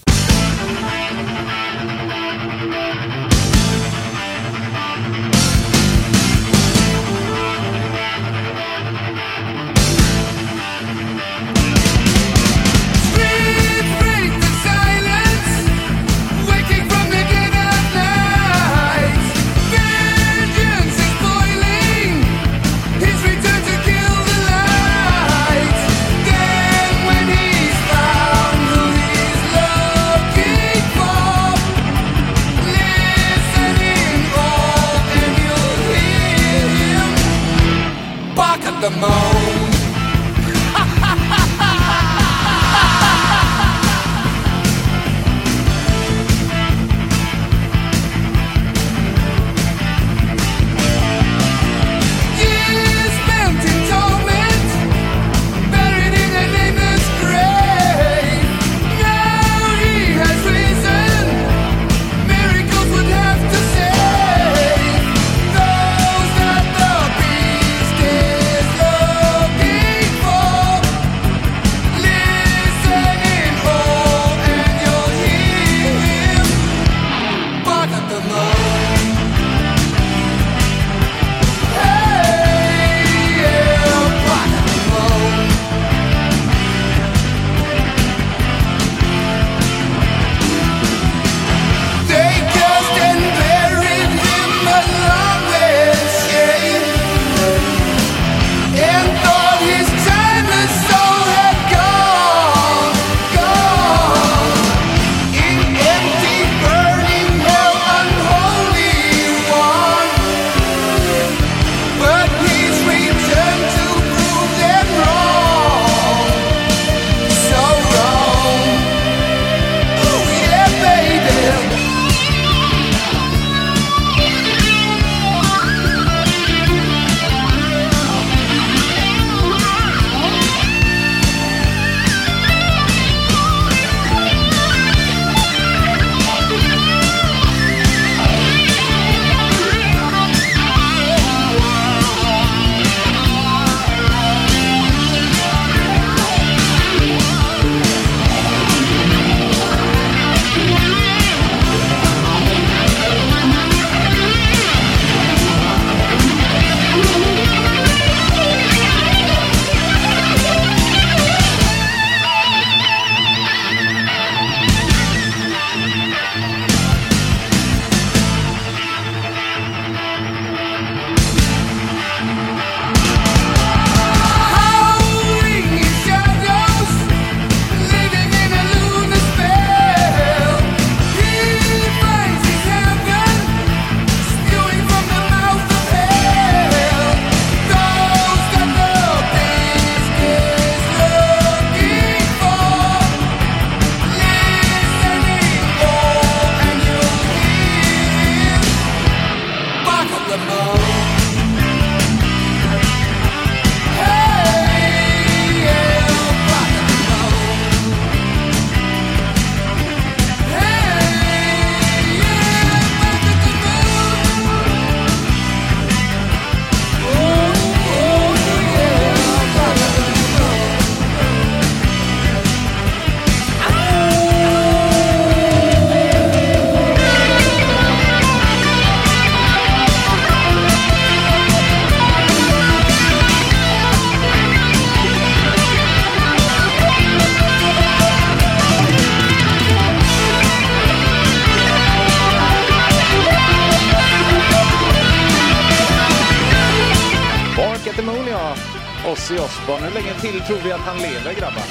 han lever grabbar?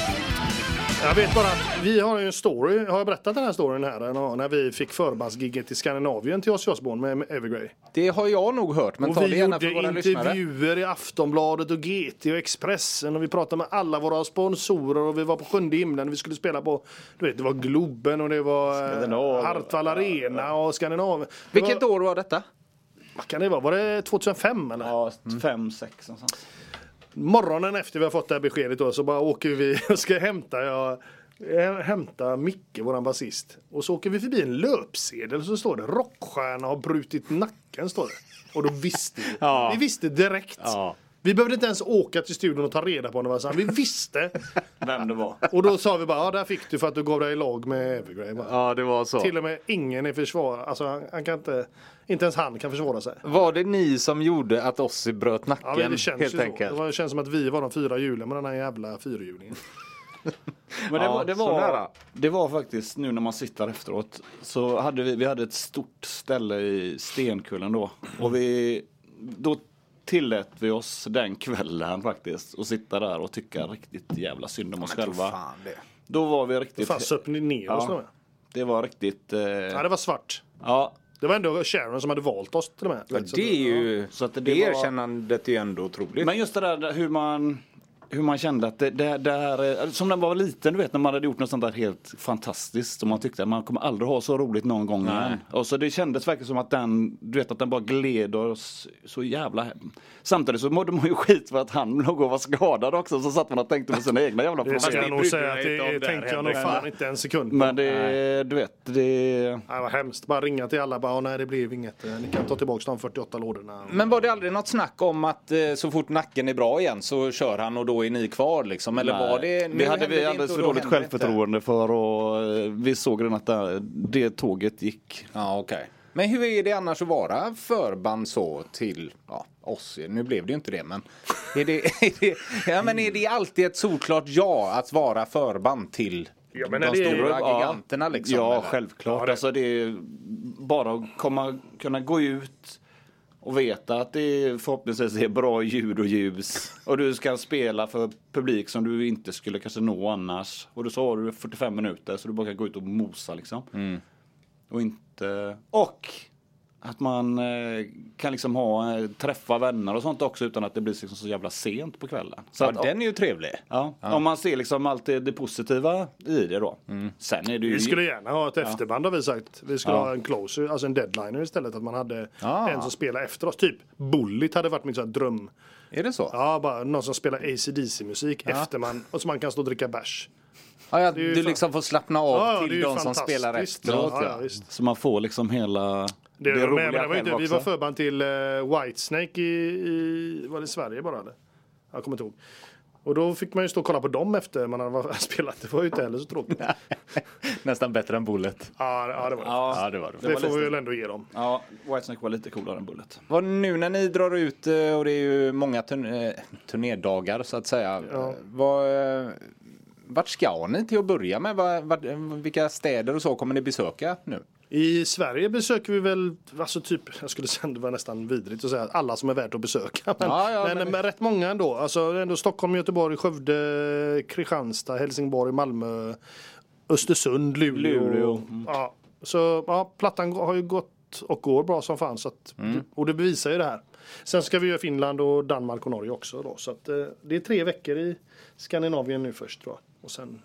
Jag vet bara att vi har ju en story, har jag berättat den här storyn här? När vi fick förbandsgigget i Skandinavien till Ozzy Osbourne med Evergrey. Det har jag nog hört, men Och ta det vi gärna för gjorde våra lyssnare. intervjuer i Aftonbladet och GT och Expressen och vi pratade med alla våra sponsorer och vi var på sjunde himlen och vi skulle spela på, du vet det var Globen och det var eh. Hartwall Arena och Skandinavien. Vilket var, år var detta? Vad kan det vara? Var det 2005 eller? Ja, fem, sex någonstans. Morgonen efter vi har fått det här beskedet då så bara åker vi och ska hämta, jag, jag hämta Micke, våran basist. Och så åker vi förbi en löpsedel så står det rockstjärna har brutit nacken står det. Och då visste vi. Ja. Vi visste direkt. Ja. Vi behövde inte ens åka till studion och ta reda på var sant. Vi visste. Vem det var. Och då sa vi bara, ja där fick du för att du gav dig i lag med Evergrey. Ja, det var så. Till och med ingen är försvar. Alltså han, han kan inte, inte ens han kan försvara sig. Var det ni som gjorde att Ozzy bröt Ja, nacken? men det känns helt ju så. enkelt. Det, var, det känns som att vi var de fyra hjulen med den här jävla fyrhjulingen. Men det, Ja, var, det, så var, det var faktiskt nu när man sitter efteråt så hade vi, vi hade ett stort ställe i Stenkullen då och vi då tillät vi oss den kvällen faktiskt att sitta där och tycka riktigt jävla synd om oss själva. Då var vi riktigt, Fan söp ni ner oss Ja. ja. det var riktigt, eh, ja, det var svart. ja Det var ändå Sharon som hade valt oss till och med. Ja, det är ju, Så att det det, var- erkännandet är ju ändå otroligt. Men just det där hur man hur man kände att det, det, det här, eh, som när man var liten, du vet när man hade gjort något sånt där helt fantastiskt och man tyckte att man kommer aldrig ha så roligt någon gång igen. Och så det kändes verkligen som att den, du vet att den bara gled oss så jävla hem. Samtidigt så mådde man ju skit för att han låg och var skadad också så satt man och tänkte på sina egna jävla Det ska problem. jag nog säga att inte det tänkte jag nog fan inte en sekund på. Men det, du vet, det... Det var hemskt. Bara ringa till alla bara, "Åh, nej det blev inget. Eh, Ni kan ta tillbaka de 48 lådorna. Men var det aldrig något snack om att eh, så fort nacken är bra igen så kör han och då är ni kvar liksom? Eller var det... nu det hade vi alldeles för då dåligt det inte? självförtroende för och eh, vi såg redan att det, det tåget gick. Ja, okej. Men hur är det annars att vara förband så till ja, oss? Nu blev det ju inte det, men är det, är det, ja, men är det alltid ett solklart ja att vara förband till Ja, men de är det- stora Ja. giganterna liksom? Ja, eller? självklart. Alltså det är bara att komma, kunna gå ut och veta att det förhoppningsvis är bra ljud och ljus. Och du ska spela för publik som du inte skulle kanske nå annars. Och då så har du 45 minuter så du bara kan gå ut och mosa liksom. Mm. Och inte... Och att man eh, kan liksom ha, eh, träffa vänner och sånt också utan att det blir liksom så jävla sent på kvällen. Så Ja, att, den är ju trevlig. Ja, om man ser liksom allt det, positiva i det då. Sen är det ju... Vi skulle gärna ha ett efterband har vi sagt. Vi skulle Ja. ha en closer, alltså en deadliner istället. Att man hade en som spelar efter oss. Typ Bullet hade varit min här dröm. Är det så? Ja, bara någon som spelar AC/DC musik efter man, och så man kan stå och dricka bärs. Ja, ja, du fan- liksom får slappna av Ja, ja, till de som spelar efteråt. Ja, Ja, ja. Så man får liksom hela Det, det, men, roliga men det var inte, vi var förband till uh, Whitesnake i, i, var det Sverige bara eller? Jag kommer inte ihåg. Och då fick man ju stå och kolla på dem efter man hade spelat. Det var ju inte heller så tråkigt. Nästan bättre än Bullet. Ja, ja det var det. Ja, det var det. det var får vi lite- väl ändå ge dem. Ja, Whitesnake var lite coolare än Bullet. Vad nu när ni drar ut eh, och det är ju många turn- eh, turnédagar så att säga. Ja. Vad, vart ska ni till att börja med? Vart, vilka städer och så kommer ni besöka nu? I Sverige besöker vi väl, alltså typ, jag skulle säga det var nästan vidrigt att säga alla som är värt att besöka. Men, Ja, ja, men, men- men rätt många ändå. Alltså ändå Stockholm, Göteborg, Skövde, Kristianstad, Helsingborg, Malmö, Östersund, Luleå. Luleå. Ja, så ja, plattan har ju gått och går bra som fan. Så att, Mm. Och det bevisar ju det här. Sen ska vi göra Finland och Danmark och Norge också. Då, så att, eh, det är tre veckor i Skandinavien nu först. Då. Och sen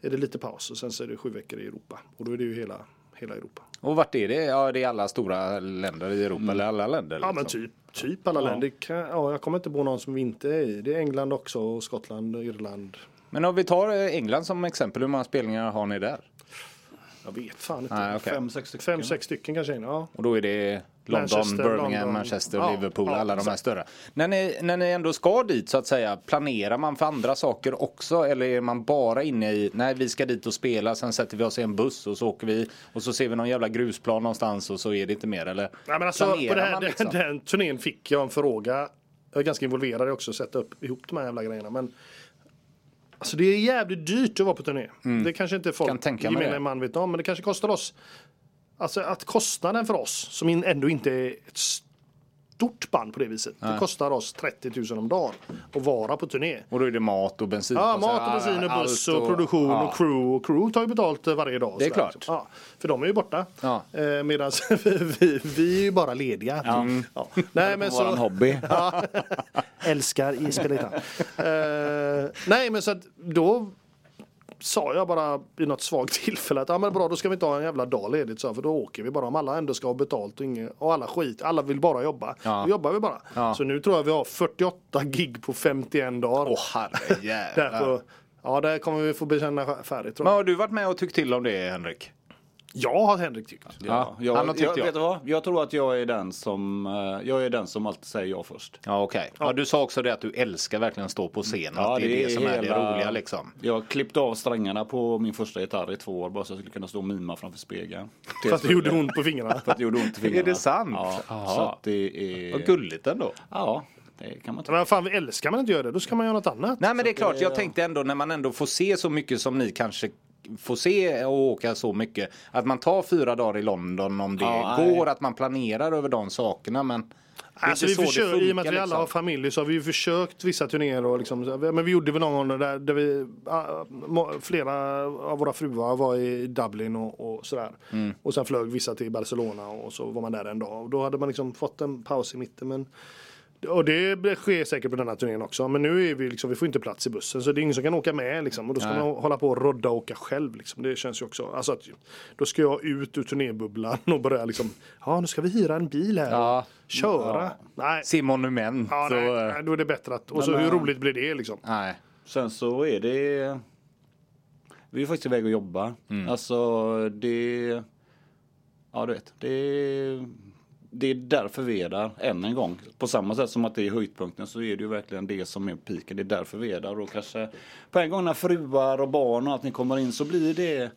är det lite paus och sen så är det sju veckor i Europa. Och då är det ju hela, hela Europa. Och vart är det? Ja, det är alla stora länder i Europa eller alla länder. Mm. Ja men liksom. typ, typ alla länder. Kan, ja, jag kommer inte på någon som vi inte är i. Det är England också, och Skottland, och Irland. Men om vi tar eh, England som exempel, hur många spelningar har ni där? Jag vet fan inte. Nej, okej. Fem, sex stycken. Fem, sex stycken kanske. Ja. Och då är det London, Manchester, Birmingham, London. Manchester, Ja, Liverpool, ja, alla de här exakt. större. När ni, när ni ändå ska dit så att säga, planerar man för andra saker också? Eller är man bara inne i, nej vi ska dit och spela, sen sätter vi oss i en buss och så åker vi och så ser vi någon jävla grusplan någonstans och så är det inte mer? Eller Nej, men alltså, på det här, liksom? den, den turnén fick jag en fråga. Jag är ganska involverad i också att sätta upp, ihop de här jävla grejerna. Men Alltså det är jävligt dyrt att vara på turné. Det kanske inte folk Mm. Kan tänka gemene man vet om. Men det kanske kostar oss. Alltså att kostnaden för oss som ändå inte är ett stort band på det viset. Det kostar oss 30 000 om dagen att vara på turné. Och då är det mat och bensin. Ja, och så- mat och bensin och buss och produktion ja. och crew. Och crew tar ju betalt eh, varje dag. Det är klart. liksom. Ja, för de är ju borta. Ja. Eh, Medan vi, vi är ju bara lediga. Ja. Nej, men så, hobby. ja, älskar spela gitarr. Eh, nej, men så att då sa jag bara i något svagt tillfälle att ja, men bra, då ska vi inte ha en jävla dag ledigt så, för då åker vi bara. Om alla ändå ska ha betalt och, ingen, och alla skit, alla vill bara jobba. Ja. Då jobbar vi bara. Ja. Så nu tror jag vi har 48 gig på 51 dagar. Åh herrejävlar. Därför, ja, där kommer vi få bekänna färdigt tror Men jag. har du varit med och tyckt till om det Henrik? Jag har Henrik tyckt. Ja, jag, han har tyckt jag, ja. Vet du vad? Jag tror att jag är den som, eh, jag är den som alltid säger ja först. Ja okej. Ja, du sa också det att du älskar verkligen att stå på scen. och att det är det som är det roliga liksom. Jag klippte av strängarna på min första gitarr i två år bara så jag skulle kunna stå och mima framför spegeln. Fast det gjorde ont på fingrarna. För att det gjorde ont i fingrarna. Är det sant? Ja, så att det är... Vad gulligt ändå. Ja, det kan man tycka. Men fan, älskar man inte göra det, då ska man göra något annat. Nej men det är klart, jag tänkte ändå när man ändå får se så mycket som ni kanske får se och åka så mycket. Att man tar fyra dagar i London om det Ja, nej. går, att man planerar över de sakerna. Men Alltså, vi försöker, I och med att funkar, vi alla har liksom. familj så har vi ju försökt vissa turnéer. Och liksom, men vi gjorde väl någon gång där, där vi, ah, flera av våra fruar var i Dublin och, och sådär. Mm. Och sen flög vissa till Barcelona och så var man där en dag. Och då hade man liksom fått en paus i mitten. Men, och det sker säkert på denna turnén också. Men nu är vi liksom, vi får inte plats i bussen. Så det är ingen som kan åka med liksom. Och då ska Nej. man hålla på och rodda och åka själv liksom. Det känns ju också. Alltså att, då ska jag ut ur turnébubblan och börja liksom. Ja nu ska vi hyra en bil här. Ja. Och köra. Nej. Se monument Ja, och... nej, nej, då är det bättre att... Och så Men, hur eh, roligt blir det liksom? Nej. Sen så är det... Vi är faktiskt iväg och jobbar. Alltså det... Ja du vet. Det, det är därför vi är där än en gång. På samma sätt som att det är höjdpunkten så är det ju verkligen det som är piken. Det är därför vi är där. Och kanske på en gång när fruar och barn och allting kommer in så blir det...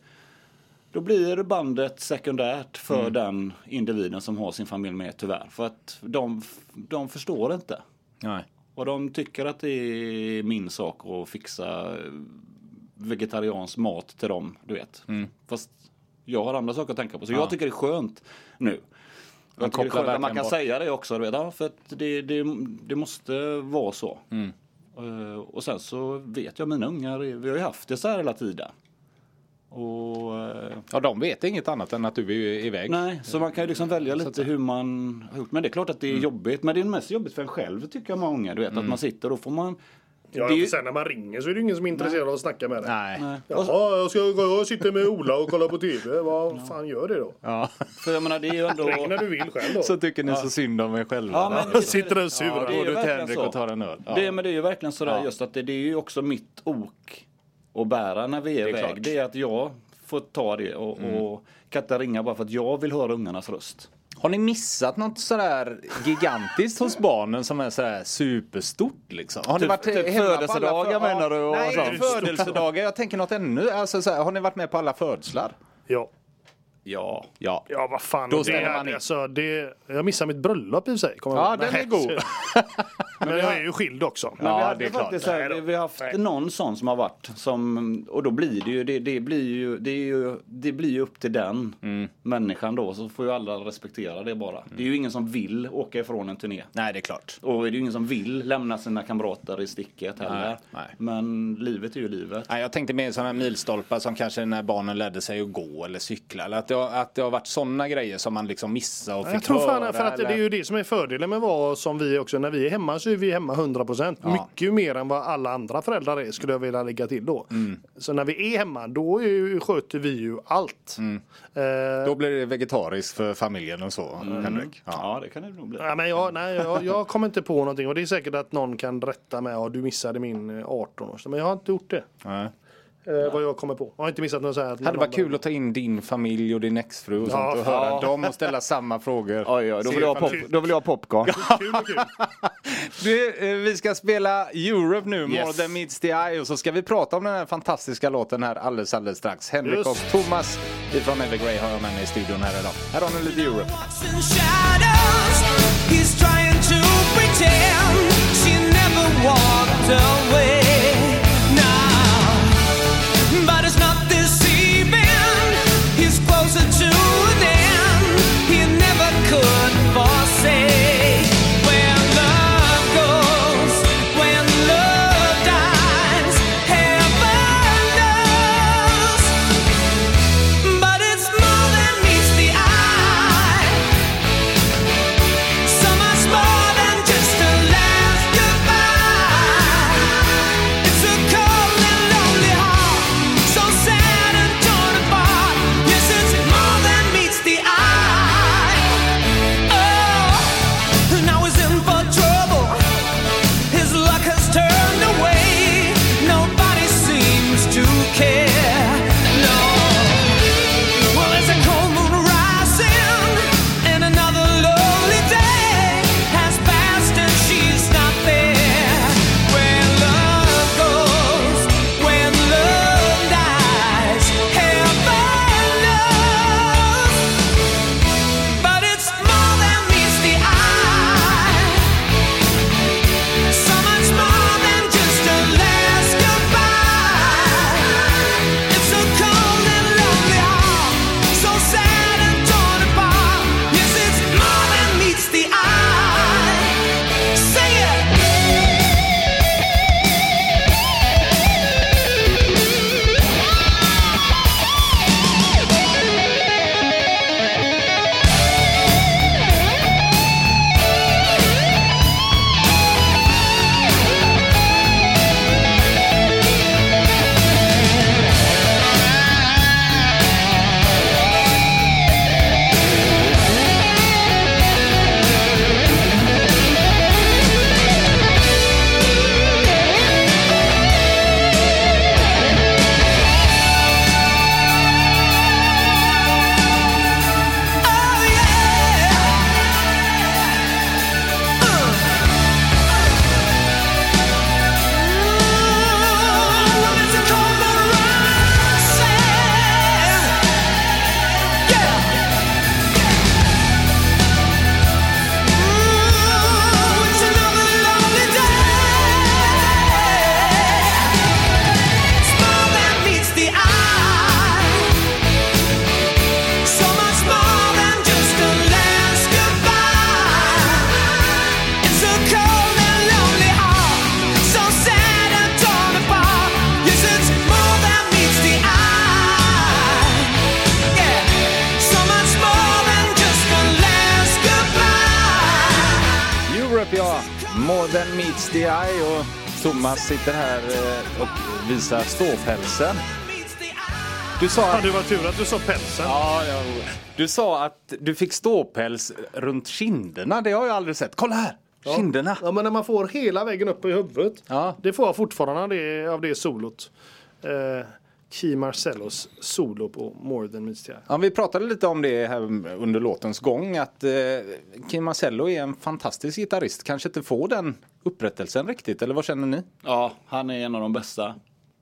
Då blir bandet sekundärt för den individen som har sin familj med tyvärr. För att de, de förstår inte. Nej. Och de tycker att det är min sak att fixa eh, vegetariansk mat till dem, du vet. Fast jag har andra saker att tänka på. Så jag tycker det är skönt nu. Det är kopplar att man kan bort. säga det också. Ja, för att det, det, det måste vara så. Eh, Och sen så vet jag mina ungar, vi har ju haft det så här hela tiden. Och eh, Ja, de vet inget annat än att du är iväg. Nej, så man kan ju liksom välja lite hur man har gjort. Men det är klart att det är jobbigt. Men det är mest jobbigt för en själv tycker jag många. Du vet att man sitter och får man... Ja, det ju- sen när man ringer så är det ingen som är intresserad av att snacka med dig. Nej. Nej. Jaha, jag, ska, jag sitter med Ola och kollar på TV. Vad fan gör det då? Ja. För jag menar det är ju ändå... Ring när du vill själv då. Så tycker ni så synd om er själva. Ja, men- Jag sitter där sur. Ja, det Går du till Henrik så. och tar en öl? Ja. Det, men det är ju verkligen sådär Ja. just att det, det är ju också mitt ok att bära när vi är, iväg. Mm. Det är att jag får ta det och, och kan inte ringa bara för att jag vill höra ungarnas röst. Har ni missat något sådär gigantiskt hos barnen som är sådär superstort liksom? Har ni Typ- varit typ hemma på alla födelsedagar för- menar du och Nej, sånt? födelsedagar. Jag tänker något ännu. Alltså, såhär, har ni varit med på alla födslar? Ja. Ja. Ja. Ja, vad fan. Då det, man är, in. alltså, det, jag missade mitt bröllop i och för sig. kommer jag Ja, ihåg. den är god. Men jag är ju skild också. Men vi Ja, hade det är klart. faktiskt så här, Nej vi har haft Nej. någon sån som har varit som, och då blir det ju, det, det blir ju, det är ju, det blir ju upp till den Mm. människan då, så får ju alla respektera det bara. Det är ju ingen som vill åka ifrån en turné. Nej, det är klart. Och det är ju ingen som vill lämna sina kamrater i sticket heller. Nej, nej. Men livet är ju livet. Nej, jag tänkte mer sådana milstolpar som kanske när barnen lärde sig att gå eller cykla. Eller att det har, att det har varit sådana grejer som man liksom missar och fick Jag tror fan höra. för att det eller- är ju det som är fördelen med vara som vi också. När vi är hemma så är vi hemma 100%. Mycket mer än vad alla andra föräldrar är skulle jag vilja lägga till då. Mm. Så när vi är hemma då är ju, sköter vi ju allt. Mm. Eh, Då blir det vegetariskt för familjen och så, Mm. Henrik. Ja. Ja, det kan det nog bli. Nej, men jag, nej, jag, jag kommer inte på någonting och det är säkert att någon kan rätta mig. Ja, du missade min eh, 18 år. Men jag har inte gjort det. Nej. Eh, vad jag kommer på. Jag har inte missat något så här. hade varit kul att ta in din familj och din exfru och Ja, sånt och höra ja. dem och ställa samma frågor. Oj, oj, då vill, jag pop, då vill jag ha popcorn. Kul och kul. Du, eh, vi ska spela Europe nu, More Yes. than meets the eye. Och så ska vi prata om den här fantastiska låten här alldeles, alldeles strax. Henrik Just. och Thomas ifrån Evergrey har jag med mig i studion här idag. Här har ni lite Europe. He's trying to pretend she never walked away. Could the eye och Thomas sitter här eh, och visar ståpälsen. Du sa Ja, att, det var tur att du sa pälsen. ja, ja, du sa att du fick ståpäls runt kinderna. Det har jag aldrig sett. Kolla här! Kinderna. Ja, men när man får hela vägen upp i huvudet. Ja. Det får jag fortfarande av det, av det solot. Eh, Key Marcellos solo på More than meets the eye. Ja, vi pratade lite om det här under låtens gång att eh, Kim Marcello är en fantastisk gitarrist. Kanske inte får den upprättelsen riktigt, eller vad känner ni? Ja, han är en av de bästa.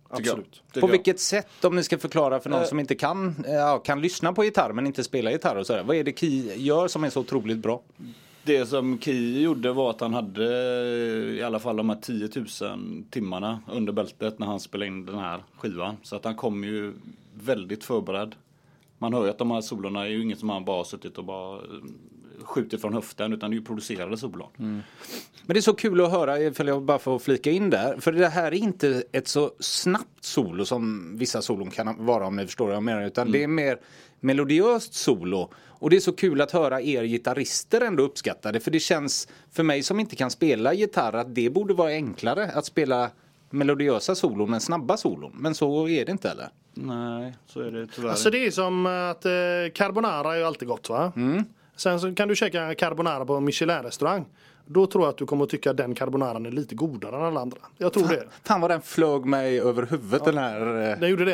Absolut. På vilket sätt, om ni ska förklara för någon Eh. som inte kan, eh, ja, kan lyssna på gitarr men inte spela gitarr och sådär. Vad är det Ki gör som är så otroligt bra? Det som Ki gjorde var att han hade eh, i alla fall de här 10 000 timmarna under bältet när han spelade in den här skivan. Så att han kom ju väldigt förberedd. Man hör ju att de här solorna är ju inget som han bara har suttit och bara eh, skjutit från höften utan det är ju producerade solon. Men det är så kul att höra, ifall jag bara får flika in där. För det här är inte ett så snabbt solo som vissa solon kan vara om ni förstår vad jag menar. Utan det är mer melodiöst solo. Och det är så kul att höra er gitarrister ändå uppskatta det. För det känns för mig som inte kan spela gitarr att det borde vara enklare att spela melodiösa solon än snabba solon. Men så är det inte eller? Nej, så är det tyvärr. Alltså det är som att eh, carbonara är ju alltid gott va? Mm. Sen så kan du käka carbonara på en Michelin-restaurang. Då tror jag att du kommer att tycka att den carbonaran är lite godare än alla andra. Jag tror det. Fan vad den flög mig över huvudet den här... eh, Den gjorde det?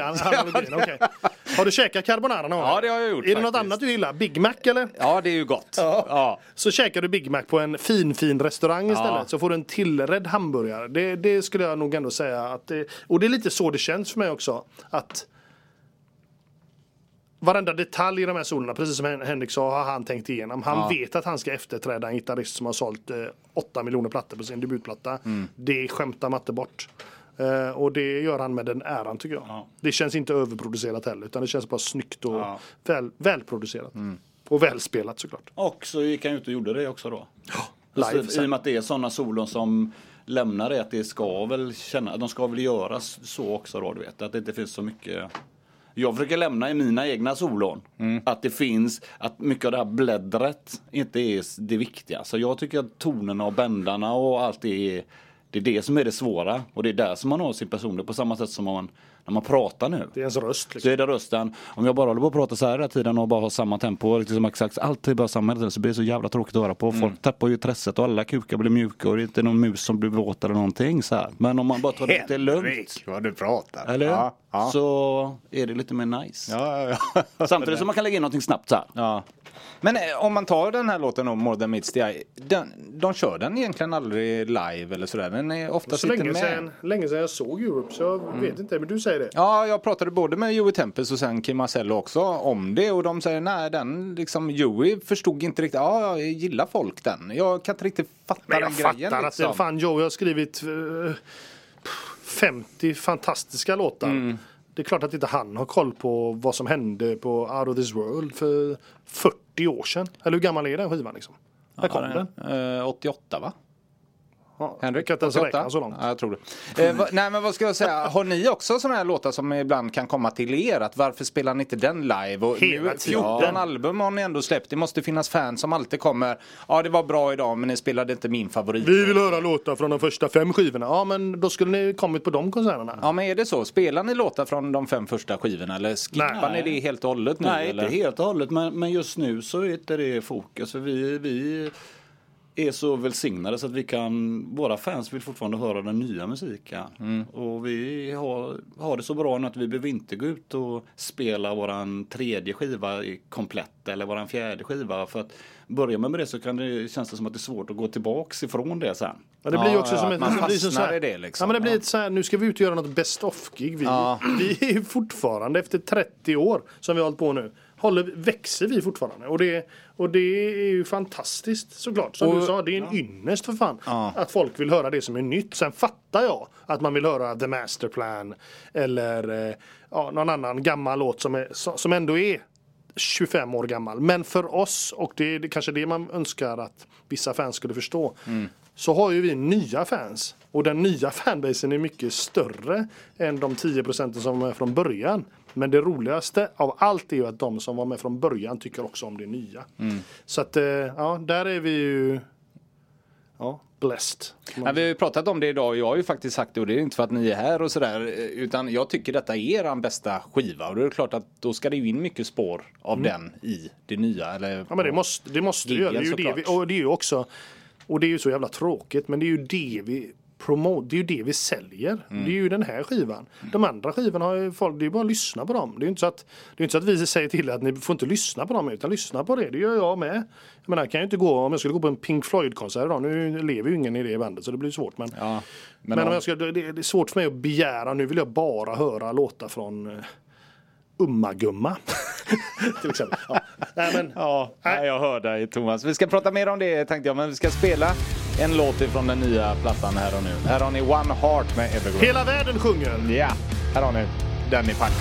Idén, okej. Har du käkat carbonara någon? Ja, det har jag gjort Är det något faktiskt. annat du gillar? Big Mac eller? Ja det är ju gott. Ja. Ja. Så käkar du Big Mac på en fin fin restaurang istället Ja. så får du en tillredd hamburgare. Det, det skulle jag nog ändå säga att det, Och det är lite så det känns för mig också. Att Varenda detalj i de här solerna, precis som Hen- Henrik sa, har han tänkt igenom. Han vet att han ska efterträda en gitarrist som har sålt eh, 8 miljoner plattor på sin debutplatta. Mm. Det skämtar Matte bort. Eh, och det gör han med den äran tycker jag. Det känns inte överproducerat heller utan det känns bara snyggt och Ja. väl, välproducerat. Mm. Och välspelat såklart. Och så gick han ut och gjorde det också då. live Alltså, sen. I och med att det är sådana solon som lämnar det att det ska väl känna, de ska väl göras så också då du vet. Att det inte finns så mycket jag försöker lämna i mina egna solon att det finns, att mycket av det här bläddret inte är det viktiga. Så jag tycker att tonerna och bändarna och allt det är det är det som är det svåra och det är där som man har sin personlighet på samma sätt som man, när man pratar nu. Det är ens röst. Så Liksom. är det rösten. Om jag bara håller på att prata så här hela tiden och bara har samma tempo, liksom exakt alltid bara samma hela tiden, så blir det så jävla tråkigt att höra på. Folk tappar ju intresset och alla kukar blir mjuka och det är inte någon mus som blir våt eller någonting så här. Men om man bara tar det lite lugnt, Henrik, vad du pratar. eller Ja, ja. Så är det lite mer nice. Ja. Samtidigt som man kan lägga in någonting snabbt så här. Men eh, om man tar den här låten om More than meets the eye. Den, de kör den egentligen aldrig live eller sådär. Den är oftast Så inte länge med. sedan, länge sedan jag såg Europe så jag vet inte. Men du säger det. Ja, jag pratade både med Joey Tempest och sen Kim Marcello också om det och de säger nej, den liksom Joey förstod inte riktigt. Ja, jag gillar folk den. Jag kan inte riktigt fatta Men den jag fattar grejen att liksom. fan Joe har skrivit eh, 50 fantastiska låtar. Mm. Det är klart att inte han har koll på vad som hände på Out of this world för 40 år sedan. Eller hur gammal är den skivan liksom? När kom den? Eh, 88 va? Ja, Henrik? kan inte ens 88? räkna så långt. Ja, jag tror det. Eh, va, nej men vad ska jag säga, har ni också sådana här låtar som ibland kan komma till er? Att varför spelar ni inte den live? Och Hela nu, tiden. 14 album har ni ändå släppt. Det måste finnas fans som alltid kommer. Ja det var bra idag men ni spelade inte min favorit. Vi vill höra låtar från de första fem skivorna. Ja men då skulle ni kommit på de konserterna. Ja men är det så? Spelar ni låtar från de fem första skivorna eller skippar Nej. ni det helt och hållet nu? Nej, eller? inte helt och hållet. Men, men just nu så är inte det fokus. För vi, vi är så välsignade så att vi kan, våra fans vill fortfarande höra den nya musiken. Och vi har, har det så bra nu att vi behöver inte gå ut och spela våran tredje skiva i komplett eller våran fjärde skiva. För att börjar man med det så kan det, känns det som att det är svårt att gå tillbaks ifrån det sen. Ja, det blir ju Ja, också ja, som att ett, man det blir som så här, i det, liksom. Ja, men det blir Ja. ett så här, nu ska vi ut och göra något best of-gig. Vi, Ja. vi är fortfarande efter 30 år som vi har hållit på nu. Håller, växer vi fortfarande. Och det, och det är ju fantastiskt såklart. Som Och- du sa, det är en ynnest för fan. Att folk vill höra det som är nytt. Sen fattar jag att man vill höra The Masterplan. Eller eh, ja, någon annan gammal låt som, är, som ändå är 25 år gammal. Men för oss, och det är kanske det man önskar att vissa fans skulle förstå. Så har ju vi nya fans. Och den nya fanbasen är mycket större än de 10 procenten som var med från början. Men det roligaste av allt är ju att de som var med från början tycker också om det nya. Så att, eh, ja, där är vi ju... Ja, blessed. Ja, vi har ju pratat om det idag och jag har ju faktiskt sagt det och det är inte för att ni är här och sådär utan jag tycker detta är er bästa skiva och då är det klart att då ska det ju in mycket spår av den i det nya. Eller, Mm. Ja men det måste det måste ju göra. Det är ju Giggen, det vi, och det är ju också och det är ju så jävla tråkigt men det är ju det vi promote, det är ju det vi säljer. Mm. Det är ju den här skivan. De andra skivorna har ju folk, det är ju bara att lyssna på dem. Det är ju inte så att, det är inte så att vi säger till att ni får inte lyssna på dem utan lyssna på det. Det gör jag med. Jag menar, jag kan ju inte gå, om jag skulle gå på en Pink Floyd-konsert idag, nu lever ju ingen i det bandet så det blir svårt. Men, Ja, men, men om om- jag ska, det, det är svårt för mig att begära, nu vill jag bara höra låtar från eh, Umma-Gumma. till exempel. Ja. Nej, men, Ja, nej, jag hör dig Thomas. Vi ska prata mer om det tänkte jag, men vi ska spela en låt ifrån den nya plattan här och nu. Här har ni One Heart med Evergreen. Hela världen sjunger! Ja, här har ni den i pack.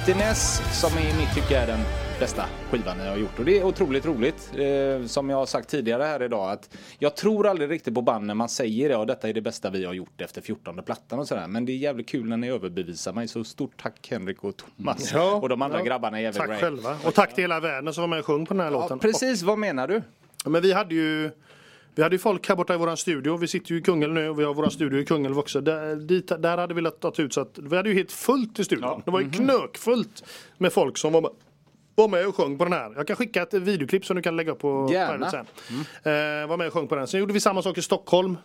Emptiness som i mitt tycke är den bästa skivan ni har gjort. Och det är otroligt roligt. Eh, som jag har sagt tidigare här idag att jag tror aldrig riktigt på band när man säger det och detta är det bästa vi har gjort efter 14 plattan och sådär. Men det är jävligt kul när ni överbevisar mig. Så stort tack Henrik och Thomas Ja, och de andra ja. grabbarna i Evergrey. Tack själva. Och tack till hela världen som var med och sjöng på den här Ja, låten. precis, vad menar du? Men vi hade ju vi hade ju folk här borta i våran studio. Vi sitter ju i Kungälv nu och vi har våran studio i Kungälv också. Där, dit, där hade vi tagit ut så att vi hade ju helt fullt i studion. Det var ju knökfullt med folk som var med, var med och sjöng på den här. Jag kan skicka ett videoklipp som du kan lägga upp på Gärna. Pirate sen. Eh, var med och sjöng på den. Sen gjorde vi samma sak i Stockholm.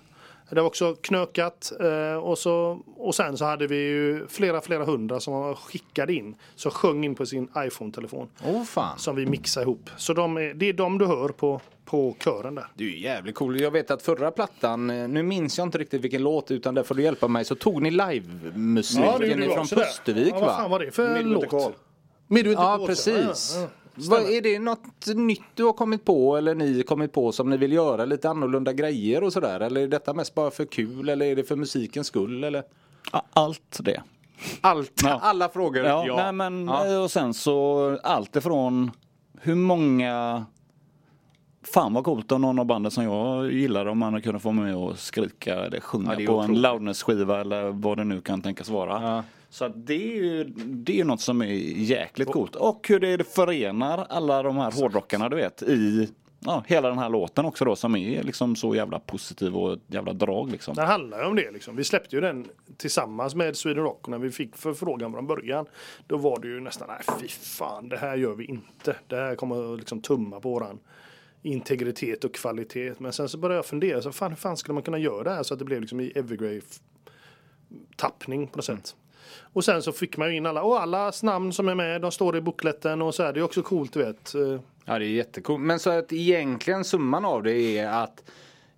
Det var också knökat. Eh, och, så, och sen så hade vi ju flera, flera hundra som var skickade in. Som sjöng in på sin iPhone-telefon. Fan. Som vi mixade ihop. Så de är, det är de du hör på, på kören där. Det är ju jävligt cool. Jag vet att förra plattan, eh, nu minns jag inte riktigt vilken låt utan där får du hjälpa mig, så tog ni live-musiken ifrån Pustervik ja, Vad va? fan var det för låt? Call. Midwinter Ja, precis. Ja, ja. Är det något nytt du har kommit på eller ni kommit på som ni vill göra lite annorlunda grejer och sådär? Eller är detta mest bara för kul eller är det för musikens skull eller? Ja, Allt det. Allt, Ja. alla frågor. Ja, Nej, men, Ja. Och sen så allt ifrån hur många Fan vad coolt om någon av banden som jag gillar om man kunnat få med och skrika eller sjunga Ja, på en otroligt. loudness-skiva eller vad det nu kan tänkas vara. Ja. Så det är ju det är något som är jäkligt coolt. Och hur det förenar alla de här hårdrockarna du vet i ja, hela den här låten också då som är liksom så jävla positiv och jävla drag liksom. Det handlar ju om det liksom. Vi släppte ju den tillsammans med Sweden Rock och när vi fick förfrågan från början. Då var det ju nästan, nej fy fan det här gör vi inte. Det här kommer liksom tumma på våran integritet och kvalitet. Men sen så började jag fundera, så fan, hur fan skulle man kunna göra det här så att det blev liksom i Evergrey tappning på något sätt. Och sen så fick man ju in alla, och allas namn som är med, de står i bokletten och så är det är också coolt du vet. Ja, det är jättekul. Men så att egentligen summan av det är att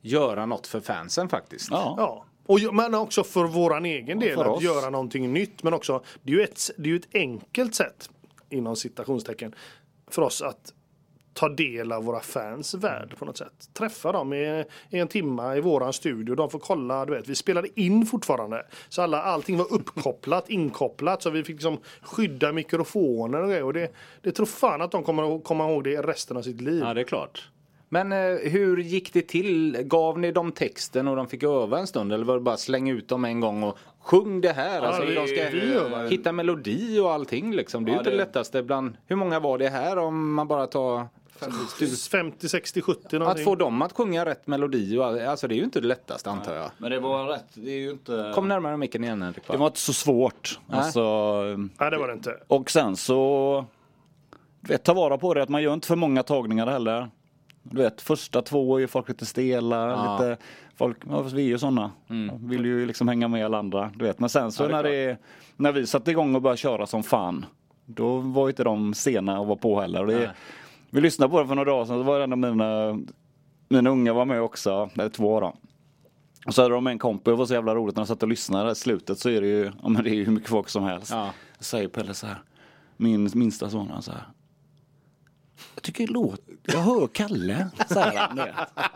göra något för fansen faktiskt. Ja. Ja. Och, ju- men också för våran egen del att oss. göra någonting nytt. Men också, det är ju ett, det är ju ett enkelt sätt, inom citationstecken, för oss att ta del av våra fans värld på något sätt. Träffa dem i, i en timma i våran studio. De får kolla, du vet, vi spelade in fortfarande. Så alla, allting var uppkopplat, inkopplat. Så vi fick liksom skydda mikrofoner och grejer. Och det, det tror fan att de kommer att komma ihåg det resten av sitt liv. Ja, det är klart. Men eh, hur gick det till? Gav ni dem texten och de fick öva en stund? Eller var det bara slänga ut dem en gång och sjung det här? alltså, det- de ska det hitta melodi och allting liksom. Det är ju Ja, inte det- lättaste bland... Hur många var det här om man bara tar... 50, 60, 70 Att någonting. få dem att sjunga rätt melodi. Alltså det är ju inte det lättaste antar jag. Men det var rätt, det är ju inte... Kom närmare micken igen Henrik. Det var inte så svårt. Alltså, Nej, det var det inte. och sen så, du vet, ta vara på det att man gör inte för många tagningar heller. Du vet, första två är ju folk lite stela, Ja. lite, folk, ja, vi är ju sådana. Vill ju liksom hänga med alla andra, du vet. Men sen så Ja, det är när, det, när vi satte igång och började köra som fan, då var inte de sena och var på heller. Och Nej. Det, vi lyssnade på det för några dagar sedan, så var det en av mina, mina unga var med också, eller två då. Och så hade de en kompis, det var så jävla roligt när de satt och lyssnade. I slutet så är det ju, ja men det är ju hur mycket folk som helst. Ja. Säger Pelle så här, min minsta son han så här. Jag tycker det låter, jag hör Kalle, säger han.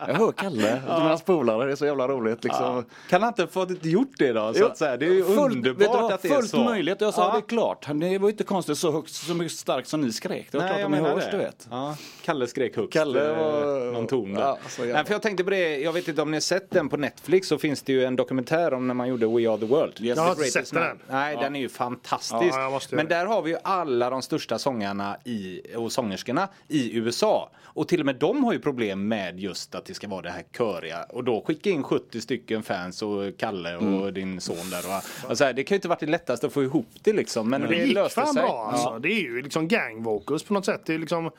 Jag hör Kalle, ja. hans polare, det är så jävla roligt liksom. Kan han inte fått gjort det då? Så att säga? Det är ju fullt- underbart vad, att det är fullt så. möjligt. Jag sa Ja. det är klart. Det var inte konstigt så högt, så mycket starkt som ni skrek. Det var Nej, klart jag att ni hörs, det. du vet. Ja, Kalle skrek högst. Kalle eh, var- Någon ton där. Ja, så jävla- Nej, för jag tänkte på det, jag vet inte om ni har sett den på Netflix så finns det ju en dokumentär om när man gjorde We Are The World. Yes. Jag har inte sett den. Nej, den är ju fantastisk. Ja, Men där har vi ju alla de största sångarna i, och sångerskorna i USA. Och till och med de har ju problem med just att det ska vara det här köriga. Och då skicka in 70 stycken fans och Kalle och Mm. din son där. Och, och så här, det kan ju inte varit det lättaste att få ihop det liksom. Men det, Det gick löste fan sig. bra alltså. Det är ju liksom gang vocals på något sätt. Det är liksom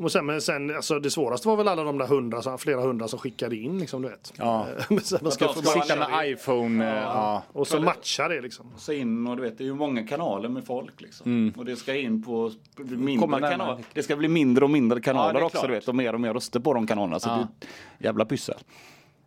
och sen, men sen, alltså det svåraste var väl alla de där hundra, flera hundra som skickade in liksom, du vet. Ja. Men sen de ska få Sitta med det. iPhone. eh, Ja. Och så matcha det liksom. Så in och du vet, det är ju många kanaler med folk liksom. Och det ska in på mindre kanaler. Det ska bli mindre och mindre Ja, kanaler också du vet. Och mer och mer röster på de kanalerna. Så Ja. det är jävla pyssel.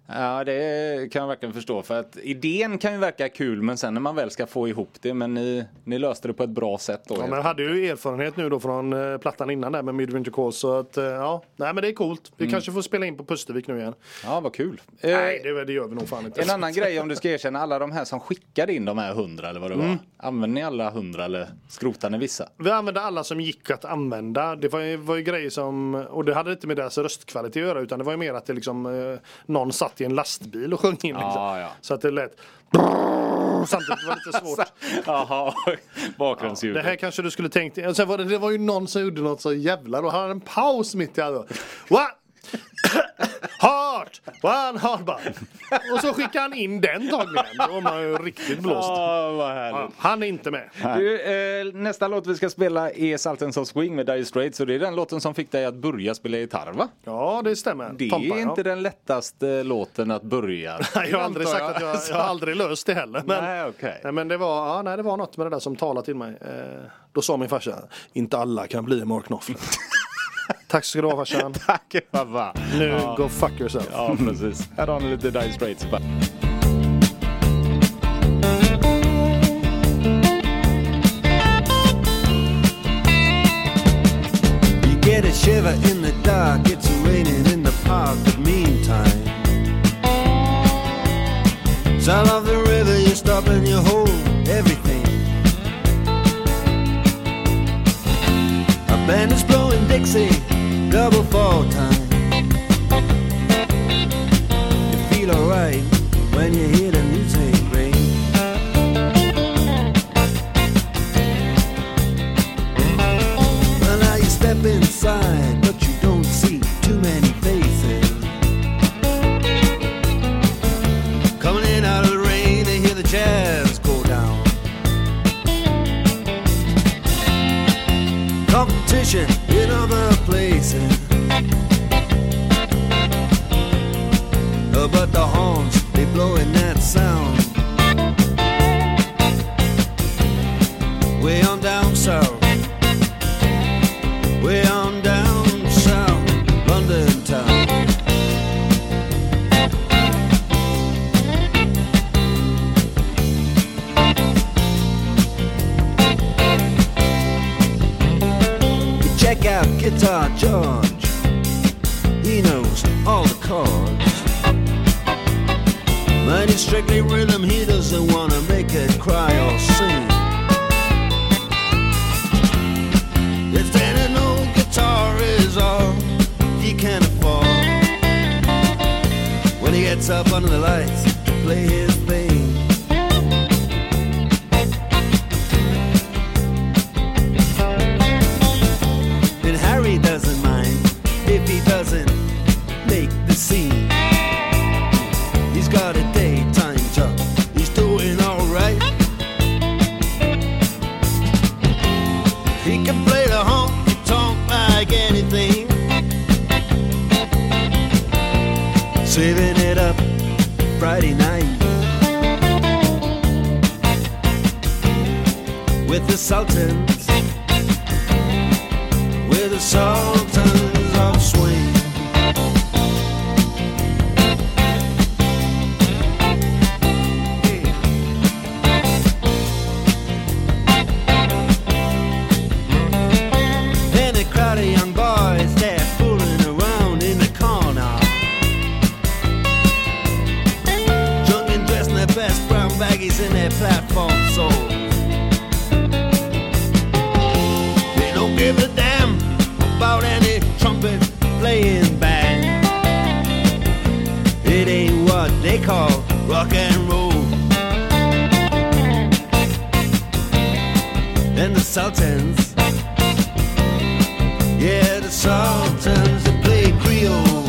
Ja, det kan jag verkligen förstå. För att idén kan ju verka kul, men sen när man väl ska få ihop det. Men ni, ni löste det på ett bra sätt då. Ja, men hade ju erfarenhet nu då från eh, plattan innan där med Midwinter Call så att eh, ja, nej men det är coolt. Vi kanske får spela in på Pustervik nu igen. Ja, vad kul. Eh, Nej, det, det gör vi nog fan inte. En annan grej om du ska erkänna alla de här som skickade in de här hundra eller vad det var. Mm. Använder ni alla hundra eller skrotar ni vissa? Vi använde alla som gick att använda. Det var ju, var ju grejer som, och det hade inte med deras röstkvalitet att göra utan det var ju mer att det liksom, eh, någon satt i en lastbil och sjöng in. Liksom. Ja, ja. Så att det lät samtidigt var det lite svårt. Jaha, bakgrundsljud. Det här kanske du skulle tänkt. och Sen var det, det var ju någon som gjorde något så jävla då. Han hade en paus mitt i allt. What? Heart! One heart bara. Och så skickade han in den tagningen. Då var man ju riktigt blåst. Ja, vad härligt. Ja, han är inte med. Du, eh, nästa låt vi ska spela är Saltens of Swing med Dire Straits och det är den låten som fick dig att börja spela gitarr va? Ja, det stämmer. Det Tompa, är ja. inte den lättaste låten att börja. Nej, jag har aldrig sagt att jag, jag har aldrig löst det heller. Men, Nej, okej. nej, men det var, ja, nej, det var något med det där som talade till mig. Eh, då sa min farsa, inte alla kan bli Mark Knopfler. Tack ska du ha farsan. Tack pappa. Nu, go fuck yourself. Ja, precis. Här har ni lite Dire Straits. get a shiver in the dark, it's raining in the park, but meantime. Sound of the double fall time. What they call rock and roll. And the Sultans yeah, the Sultans that play. Creole.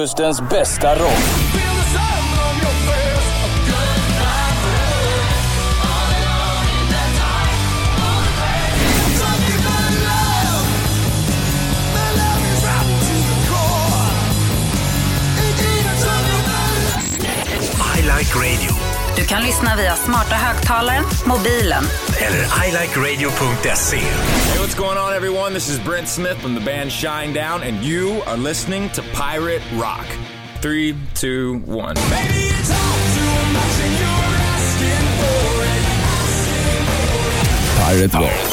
Västkustens bästa rock. Smarta högtalaren, mobilen Eller ilikeradio.se. Hey, what's going on, everyone? This is Brent Smith from the band Shine Down, and you are listening to Pirate Rock. Three, two, one. Pirate Rock.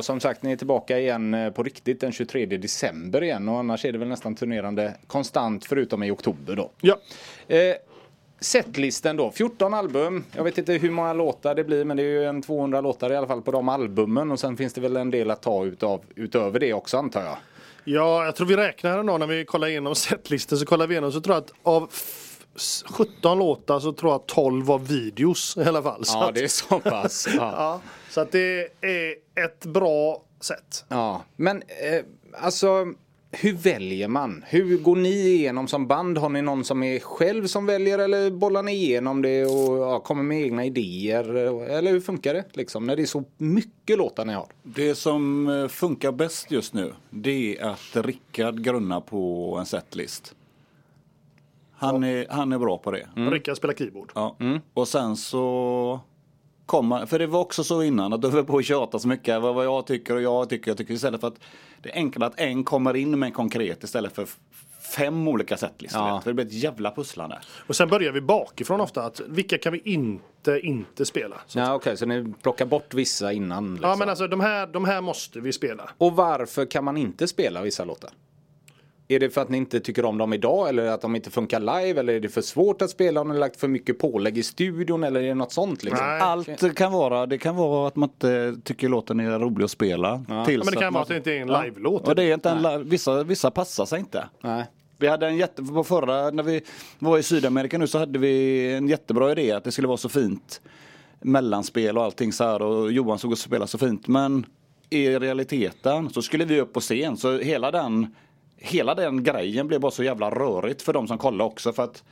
Då som sagt. Ni är tillbaka igen eh, på riktigt den 23 december igen och annars är det väl nästan turnerande konstant förutom i oktober då. Ja. Eh, Setlisten då, 14 album. Jag vet inte hur många låtar det blir men det är ju en 200 låtar i alla fall på de albumen och sen finns det väl en del att ta utav, utöver det också antar jag. Ja, jag tror vi räknar ändå när vi kollar igenom setlisten så kollar vi igenom så tror jag att av f- s- 17 låtar så tror jag 12 var videos i alla fall. Så Ja, det är så pass. Ja. ja, så att det är ett bra sätt. Ja, men eh, alltså hur väljer man? Hur går ni igenom som band? Har ni någon som är själv som väljer eller bollar ni igenom det och ja, kommer med egna idéer? Eller hur funkar det liksom när det är så mycket låtar ni har? Det som eh, funkar bäst just nu det är att Rickard grunnar på en setlist. Han, är, han är bra på det. Rickard spelar keyboard. Ja. Och sen så kommer, för det var också så innan att du var på att tjata så mycket vad, vad jag tycker och jag tycker, jag tycker istället för att det är enklare att en kommer in med en konkret istället för fem olika setlistor. Ja. Det blir ett jävla pusslande. Och sen börjar vi bakifrån ofta. Att vilka kan vi inte inte spela? Så, Ja, Okej, så ni plockar bort vissa innan? Liksom. Ja men alltså de här, de här måste vi spela. Och varför kan man inte spela vissa låtar? Är det för att ni inte tycker om dem idag eller att de inte funkar live eller är det för svårt att spela? Har ni lagt för mycket pålägg i studion eller är det något sånt? Liksom? Allt kan vara, det kan vara att man inte tycker låten är rolig att spela. tills Ja, men det kan att vara att det inte är en Ja. live-låt. Och det är inte en li- vissa, vissa passar sig inte. Nej. Vi hade en jätte, på förra, när vi var i Sydamerika nu så hade vi en jättebra idé att det skulle vara så fint mellanspel och allting så här och Johan såg och spela så fint men i realiteten så skulle vi upp på scen så hela den Hela den grejen blev bara så jävla rörigt för de som kollade också för att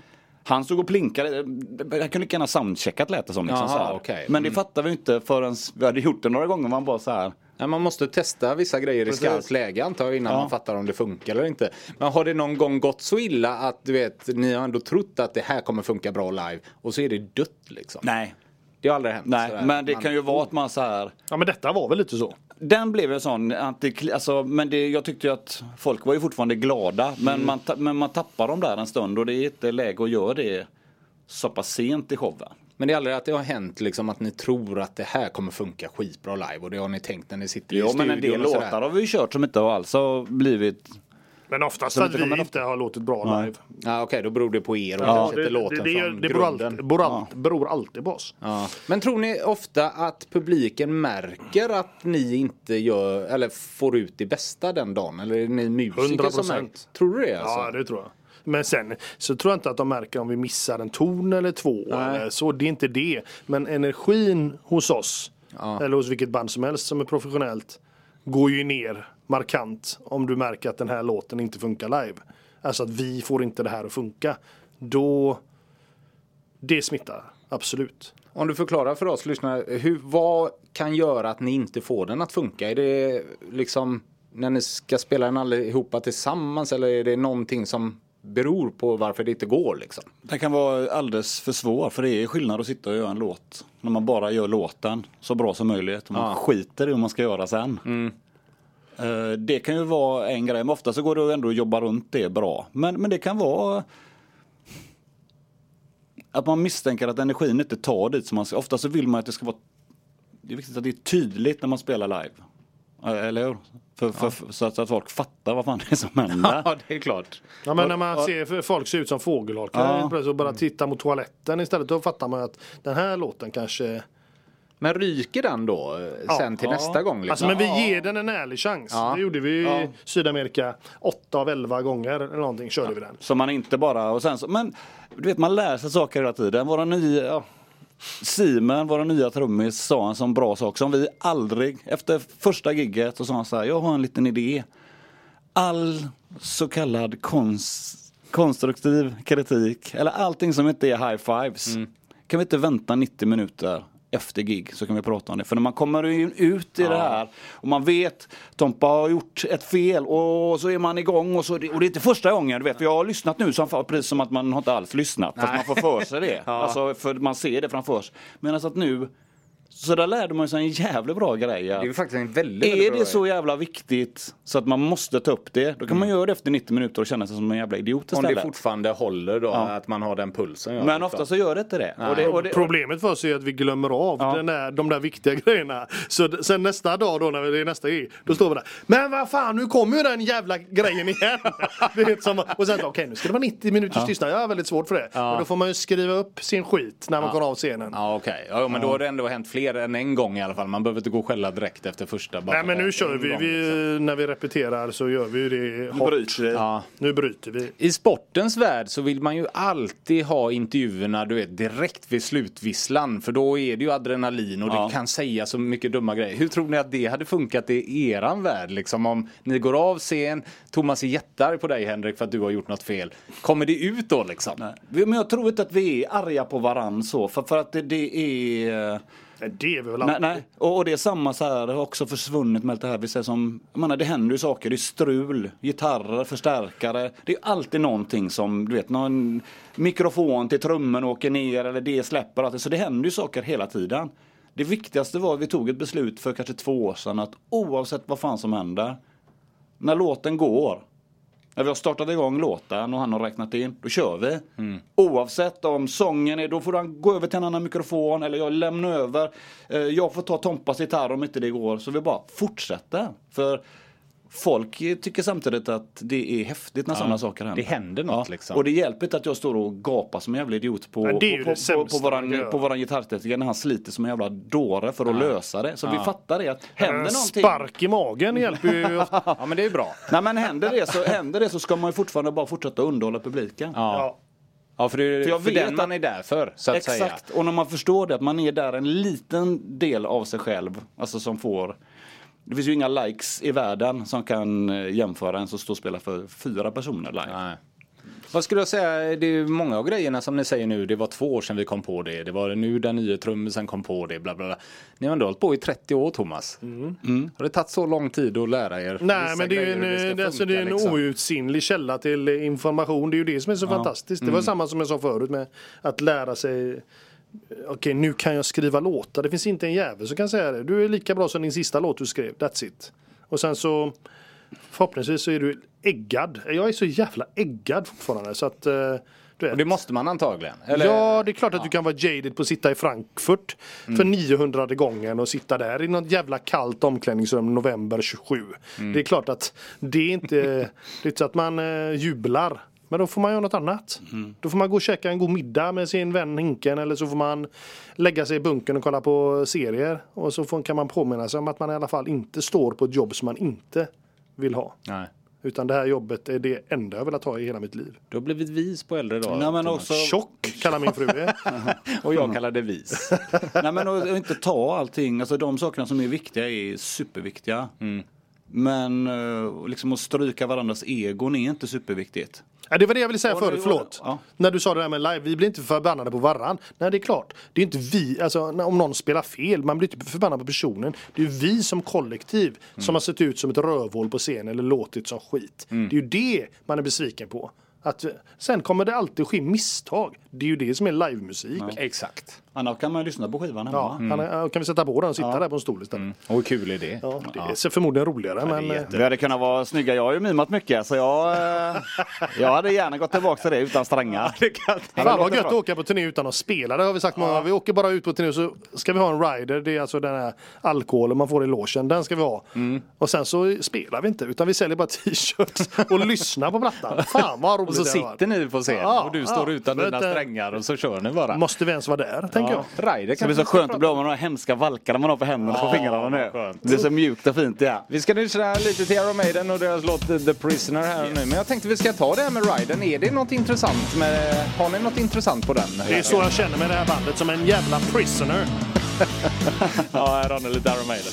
han stod och plinkade, jag kunde lika gärna soundcheckat lät det som. Liksom, Jaha, så här. okej. Men det fattade vi inte förrän vi hade gjort det några gånger. Man bara så här. Ja, man måste testa vissa grejer Precis. i skarpt läge antar jag innan Ja. man fattar om det funkar eller inte. Men har det någon gång gått så illa att du vet, ni har ändå trott att det här kommer funka bra live och så är det dött liksom? Nej. Det har aldrig hänt. Nej, sådär. men det Man- kan ju vara att man så här. Ja men detta var väl lite så. Den blev en sån, antikli- alltså, men det, jag tyckte ju att folk var ju fortfarande glada. Men, man, ta- men man tappar dem där en stund och det är inte läge att göra det så pass sent i showen. Men det är aldrig att det har hänt liksom att ni tror att det här kommer funka skitbra live och det har ni tänkt när ni sitter i Jo studion men en del låtar har vi ju kört som inte alls har blivit Men oftast Som att vi kommer inte har låtit bra live. Ja, Okej, då beror det på er och Ja, det, det, låten det, från det beror, alltid, beror, alltid, beror alltid på oss. Ja. Men tror ni ofta att publiken märker att ni inte gör, eller får ut det bästa den dagen? Eller är det ni musiker som 100%. märker? Tror du det alltså? Ja, det tror jag. Men sen så tror jag inte att de märker om vi missar en ton eller två. Eller så, det är inte det. Men energin hos oss, eller hos vilket band som helst som är professionellt, går ju ner markant om du märker att den här låten inte funkar live. Alltså att vi får inte det här att funka. Då, det smittar, absolut. Om du förklarar för oss lyssnare, hur, vad kan göra att ni inte får den att funka? Är det liksom när ni ska spela den allihopa tillsammans eller är det någonting som beror på varför det inte går liksom? Den kan vara alldeles för svår för det är skillnad att sitta och göra en låt. När man bara gör låten så bra som möjligt. Man Ja. skiter i hur man ska göra sen. Eh, Det kan ju vara en grej, men ofta så går det ändå att jobba runt det bra. Men, men det kan vara att man misstänker att energin inte tar dit som man ska. Ofta så vill man att det ska vara Det är viktigt att det är tydligt när man spelar live. Eh, Eller hur? För, för, för, så, att, så att folk fattar vad fan det är som händer. Ja, det är klart. Ja, men när man ser folk se ut som fågelholkar Ja. och bara titta mot toaletten istället. Då fattar man att den här låten kanske... Men ryker den då eh, sen till Ja. nästa gång? Liksom? Alltså men vi ger den en ärlig chans. Ja. Det gjorde vi i. Sydamerika. 8 av 11 gånger eller någonting körde vi den. Så man inte bara, och sen så, men du vet man lär sig saker hela tiden. Våra nya, ja, Simen, våra nya trummis, sa en sån bra sak som vi aldrig, efter första gigget så sa han så här, jag har en liten idé. All så kallad konst, konstruktiv kritik, eller allting som inte är high fives, kan vi inte vänta 90 minuter efter gig så kan vi prata om det. För när man kommer ut i det här och man vet Tompa har gjort ett fel och så är man igång och, så, och det är inte första gången. Du vet, för jag har lyssnat nu som, precis som att man har inte alls lyssnat. Fast man får för sig det. alltså, för man ser det framför sig. Medan att nu så där lärde man sig en jävligt bra grej. Det är faktiskt en väldigt, väldigt är bra det så jävla viktigt så att man måste ta upp det, då kan man göra det efter 90 minuter och känna sig som en jävla idiot Om istället. det fortfarande håller då, att man har den pulsen. ja, Men ofta så gör det inte det. Och det, och det Problemet för oss är att vi glömmer av Ja. den där, de där viktiga grejerna. Så sen nästa dag då när det är nästa gig, då står vi där. Men vad fan nu kommer ju den jävla grejen igen. det är som, och sen så, okej nu ska det vara 90 minuters tystnad. Jag har väldigt svårt för det. Men då får man ju skriva upp sin skit när man går av scenen. Ja okej, ja, men då har det ändå hänt fler än en gång i alla fall. Man behöver inte gå och skälla direkt efter första. bara Nej men nu kör vi, gång, vi liksom. när vi repeterar så gör vi det hårt. bryter vi. Ja. Nu bryter vi. I sportens värld så vill man ju alltid ha intervjuerna du vet, direkt vid slutvisslan. För då är det ju adrenalin och Ja. det kan säga så mycket dumma grejer. Hur tror ni att det hade funkat i eran värld? Liksom om ni går av scen, Thomas är jättearg på dig Henrik för att du har gjort något fel. Kommer det ut då liksom? Nej. Men jag tror inte att vi är arga på varann så. För, för att det, det är... Nej, det är vi väl Nej, aldrig. nej. Och, och det är samma så här, det har också försvunnit med allt det här. Vi säger som, jag menar, det händer ju saker, det är strul, gitarrer, förstärkare. Det är alltid någonting som, du vet, någon mikrofon till trummen åker ner eller det släpper. Alltid. Så det händer ju saker hela tiden. Det viktigaste var att vi tog ett beslut för kanske två år sedan att oavsett vad fan som händer, när låten går, när vi har startat igång låten och han har räknat in, då kör vi. Oavsett om sången är, då får han gå över till en annan mikrofon eller jag lämnar över. Eh, Jag får ta Tompas gitarr om inte det går. Så vi bara fortsätter. För folk tycker samtidigt att det är häftigt när sådana saker händer. det händer något, liksom. Och det hjälper inte att jag står och gapar som en jävla idiot på, ju på, på, på, våran, på våran gitarrtekniker när han sliter som en jävla dåre för att lösa det. Så vi fattar det att händer En någonting. spark i magen hjälper ju. Ja men det är bra. Nej men händer det, så, händer det så ska man ju fortfarande bara fortsätta underhålla publiken. Ja. Ja för, det För jag för vet den man att- är där för så att säga. Exakt, och när man förstår det att man är där en liten del av sig själv, alltså som får det finns ju inga likes i världen som kan eh, jämföra en som står och spelar för fyra personer live. Nej. Vad skulle jag säga, det är ju många av grejerna som ni säger nu, det var två år sedan vi kom på det. Det var nu den nya trummisen kom på det, bla bla bla. Ni har ändå hållit på i 30 år Thomas. Har det tagit så lång tid att lära er? Mm. Nej men det är ju en, det, alltså, det är en funka, liksom? outsinlig källa till information. Det är ju det som är så fantastiskt. Det var samma som jag sa förut med att lära sig Okej, nu kan jag skriva låtar. Det finns inte en jävel som kan säga det. Du är lika bra som din sista låt du skrev. That's it. Och sen så förhoppningsvis så är du äggad. Jag är så jävla äggad fortfarande så att eh. Och det måste man antagligen? Eller? Ja, det är klart att du kan vara jaded på att sitta i Frankfurt för 900 gången och sitta där i något jävla kallt omklädningsrum november 27. Det är klart att det är inte, det är inte så att man eh, jublar. Men då får man göra något annat. Då får man gå och käka en god middag med sin vän Hinken eller så får man lägga sig i bunkern och kolla på serier. Och så får, kan man påminna sig om att man i alla fall inte står på ett jobb som man inte vill ha. Nej. Utan det här jobbet är det enda jag velat ha i hela mitt liv. Du har blivit vis på äldre dagar. Nej, men också, Tjock kallar min fru det. Och jag kallar det vis. nej, men att inte ta allting, alltså de sakerna som är viktiga är superviktiga. Men eh, liksom att stryka varandras egon är inte superviktigt. Ja, det var det jag ville säga Ja, förut, förlåt. Ja. När du sa det där med live, vi blir inte förbannade på varann. Nej det är klart, det är inte vi, alltså om någon spelar fel, man blir inte förbannad på personen. Det är vi som kollektiv som har sett ut som ett rövhål på scen eller låtit som skit. Det är ju det man är besviken på. Att, sen kommer det alltid ske misstag. Det är ju det som är livemusik. Ja. Exakt. Annars kan man ju lyssna på skivan hemma. han är, kan vi sätta på den och sitta där på en stol istället? Och hur kul är det? Ja, det är förmodligen roligare men... eh, Vi hade kunnat vara snygga, jag har ju mimat mycket så jag, eh, jag hade gärna gått tillbaka till det utan strängar. Fan vad gött att åka på turné utan att spela. Det har vi sagt många gånger. Vi åker bara ut på turné och så ska vi ha en rider. Det är alltså den här alkoholen man får i logen. Den ska vi ha. Mm. Och sen så spelar vi inte utan vi säljer bara t-shirts och lyssnar på plattan. Fan vad roligt Och så sitter ni på scen Ja, och du ja. står utan dina du- strängar och så kör ni bara. Måste vi ens vara där, tänker jag. Ryder Det blir så skönt att bli av med de här hemska valkarna man har på händerna och på fingrarna nu. Det är så mjukt och fint ja. Vi ska lyssna lite till Iron Maiden och deras låt The Prisoner här nu. Men jag tänkte vi ska ta det här med Ryden. Är det något intressant med... Har ni något intressant på den? Det är så jag känner med det här bandet, som en jävla prisoner. Ja, här har ni lite Iron Maiden.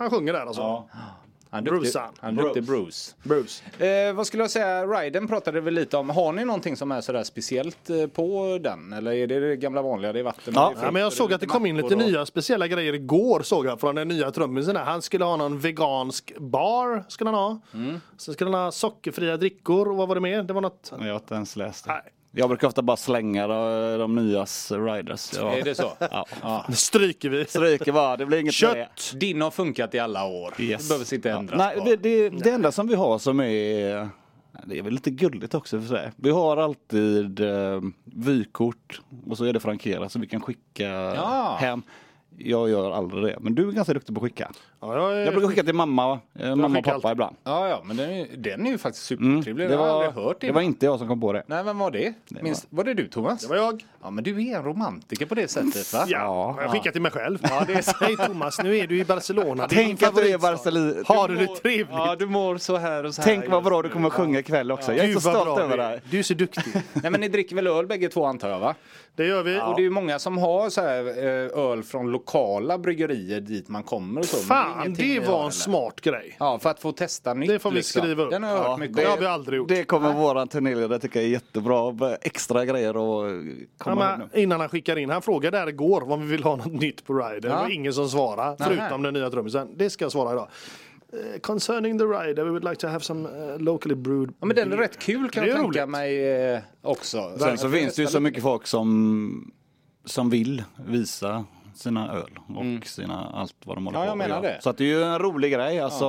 Han sjunger där alltså. Han är duktig, Bruce, han. han är duktig Bruce. Bruce. Eh, vad skulle jag säga, Ryden pratade vi lite om. Har ni någonting som är sådär speciellt eh, på den? Eller är det det gamla vanliga, det är vatten? Ja, är ja, men jag såg att det kom in lite och- nya speciella grejer igår såg jag från den nya trummisen. där. Han skulle ha någon vegansk bar. Skulle han ha. Mm. Sen skulle han ha sockerfria drickor och vad var det mer? Det var något... Jag har inte ens läst det. Nej. Jag brukar ofta bara slänga de, de nyas riders. Ja. Är det så? Ja. Ja. Nu stryker vi. Stryker bara, det blir inget med det. Kött! Din har funkat i alla år. Yes. Det behövs inte ändras Nej, på. det, det, det enda som vi har som är det är väl lite gulligt också för sig. Vi har alltid eh, vykort och så är det frankerat så vi kan skicka Ja. hem. Jag gör aldrig det, men du är ganska duktig på att skicka. Ja, jag, är- Jag brukar skicka till mamma, eh, mamma och pappa alltid. ibland. Ja, ja, men den är, den är ju faktiskt Mm, supertrevlig. det, jag har var, aldrig hört det. det var inte jag som kom på det. Nej, vem var det? Minst, var... det du Thomas? Det var jag. Ja, men du är en romantiker på det sättet va? Ja, jag skickar till mig själv. Ja, det är så. Hej Thomas, nu är du i Barcelona. Det Tänk att du är favoritstad. Barcelona. Har du det trevligt? Ja, du mår så här och så här. Tänk vad bra du kommer att sjunga ikväll också. Jag är Gud, så stolt bra över du är. dig. Du är så duktig. Nej, men ni dricker väl öl bägge två antar jag va? Det gör vi. Och det är ju många som har så här eh, öl från lokala bryggerier dit man kommer och så. är Fan, det var en eller? smart grej. Ja, för att få testa nytt. Det får vi liksom. skriva upp. Den har jag hört Ja, mycket Det om. har vi aldrig gjort. Det kommer våran turnéledare tycka är jättebra. Extra grejer och Ja, komma men innan han skickar in. Han frågade där igår om vi vill ha något nytt på Rider. Det Ja. var ingen som svarade. Nej. Förutom den nya trummisen. Det ska jag svara idag. Eh, Concerning the Rider, we would like to have some uh, locally brewed Ja, men den är rätt kul kan Det jag är tänka roligt. mig eh, också. Sen så finns det ju så mycket folk som, som vill visa sina öl och sina allt vad de håller Ja, på jag menar det. Så att det är ju en rolig grej alltså.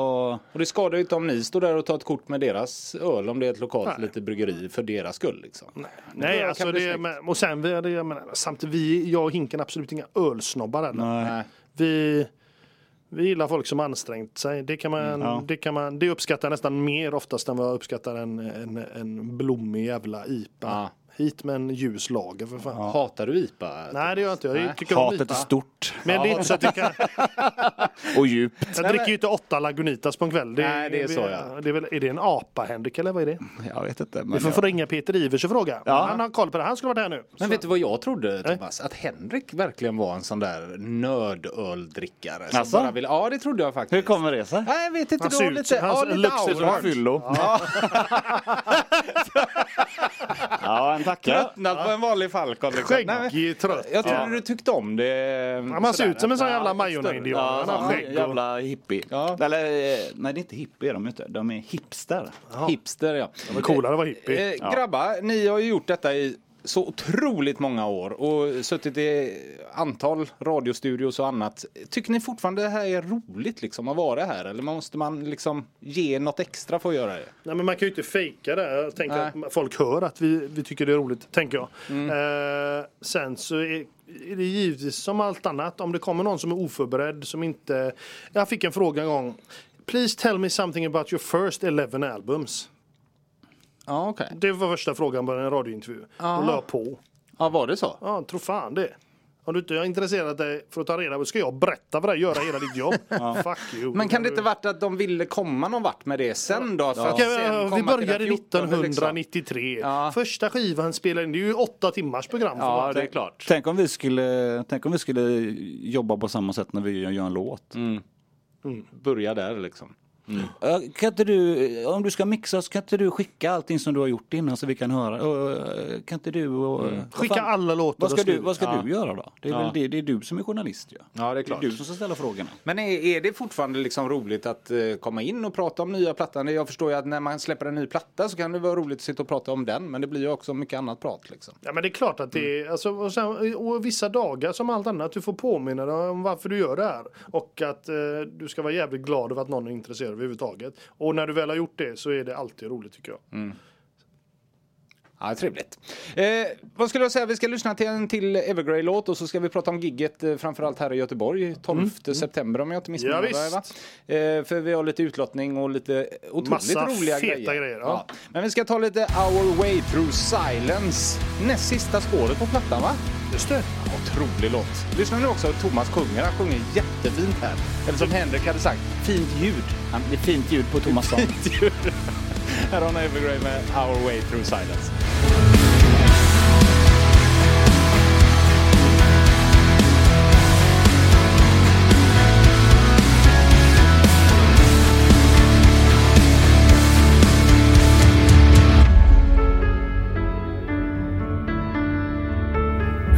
Och det skadar ju inte om ni står där och tar ett kort med deras öl om det är ett lokalt litet bryggeri för deras skull. Liksom. Nej, kan alltså det, men, och sen vi, det, jag menar, samtidigt, vi, jag och Hinken absolut inga ölsnobbar heller. Nej. Vi, vi gillar folk som ansträngt sig. Det, kan man, ja. det, kan man, det uppskattar jag nästan mer oftast än vad jag uppskattar en, en, en blommig jävla IPA. Ja. Hit med en ljus lager för fan. Hatar du IPA? Nej det gör jag inte. Jag Nej. tycker om Hatet IPA. är stort Men det är inte så att jag kan, och djupt. jag dricker ju inte åtta Lagunitas på en kväll. Det, Nej, det är så, ja. Det är, väl, är det en apa Henrik eller vad är det? Jag vet inte. Vi får jag, ringa Peter Ivers och fråga. Ja. Han har koll på det. Han skulle varit här nu. Men Så- vet du vad jag trodde Thomas? Att Henrik verkligen var en sån där nördöldrickare. som Asså? bara ville- Ja det trodde jag faktiskt. hur kommer det sig? Nej jag vet inte. Han ser ut som- ja, aura. som Fyllo. Ja, en tackar. Tröttnat på en vanlig Falcon. Liksom. Skäggig, trött. Jag trodde Ja. du tyckte om det. Ja, man ser ut som en sån jävla Majorna-indian. Ja, Han har sån skägg och- jävla hippie. Ja. Eller, eh, nej det är inte hippie är de inte. De är hipster. Hipster ja. Det var coolare att vara hippie. Eh, grabbar, ni har ju gjort detta i så otroligt många år och suttit i antal radiostudios och annat. Tycker ni fortfarande det här är roligt liksom att vara här eller måste man liksom ge något extra för att göra det? Nej, men man kan ju inte fejka det. Jag tänker Nej. att folk hör att vi, vi tycker det är roligt, tänker jag. Mm. Eh, sen så är, är det givetvis som allt annat. Om det kommer någon som är oförberedd, som inte... Jag fick en fråga en gång. Please tell me something about your first 11 albums. Ja okej. Det var första frågan på en radiointervju. Då la jag på. Ja var det så? Ja, tro fan det. Om du inte har intresserat dig för att ta reda på ska jag berätta för dig, göra hela ditt jobb. Fuck you. Men kan det inte varit att de ville komma någon vart med det sen då? För att Okej, sen vi komma till började den 14, liksom? 1993. Ja. Första skivan spelade in, det är ju åtta timmars program. för Ja vad- det är klart. Tänk om vi skulle, tänk om vi skulle jobba på samma sätt när vi gör en låt. Börja där liksom. Ja, Kan inte du, om du ska mixa så kan inte du skicka allting som du har gjort innan så vi kan höra? Eh, Kan inte du och, vad Skicka fan- alla låtar Vad ska, du, vad ska Ja. du göra då? Det är, Ja. väl det, det är du som är journalist ju. Ja det är klart. Det är du som ska ställa frågorna. Men är, är det fortfarande liksom roligt att eh, komma in och prata om nya plattan? Jag förstår ju att när man släpper en ny platta så kan det vara roligt att sitta och prata om den. Men det blir ju också mycket annat prat liksom. Ja men det är klart att det är, alltså, och, sen, och vissa dagar som allt annat, du får påminna dig om varför du gör det här. Och att eh, du ska vara jävligt glad över att någon är intresserad överhuvudtaget. Och när du väl har gjort det så är det alltid roligt tycker jag. Mm. Ja, trevligt. Eh, vad skulle jag säga? Vi ska lyssna till en till Evergrey-låt och så ska vi prata om gigget eh, framförallt här i Göteborg 12 september om jag inte missminner Ja, mig. va? Eh, för vi har lite utlottning och lite otroligt Massa roliga feta grejer. grejer, ja. Men vi ska ta lite Our Way Through Silence. Näst sista spåret på plattan va? Just det. Otrolig låt. Lyssna nu också Thomas sjunger. Han sjunger jättefint här. Eller som Henrik hade sagt, fint ljud. Han- Det är fint ljud på. Fint ljud. I don't on Evergrey med Our Way Through Silence.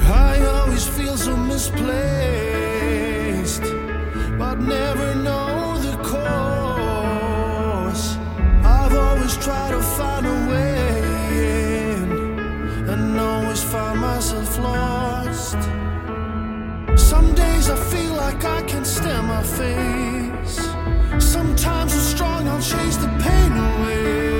I always feel so misplaced myself lost. Some days I feel like I can stand my face. Sometimes I'm strong, I'll chase the pain away.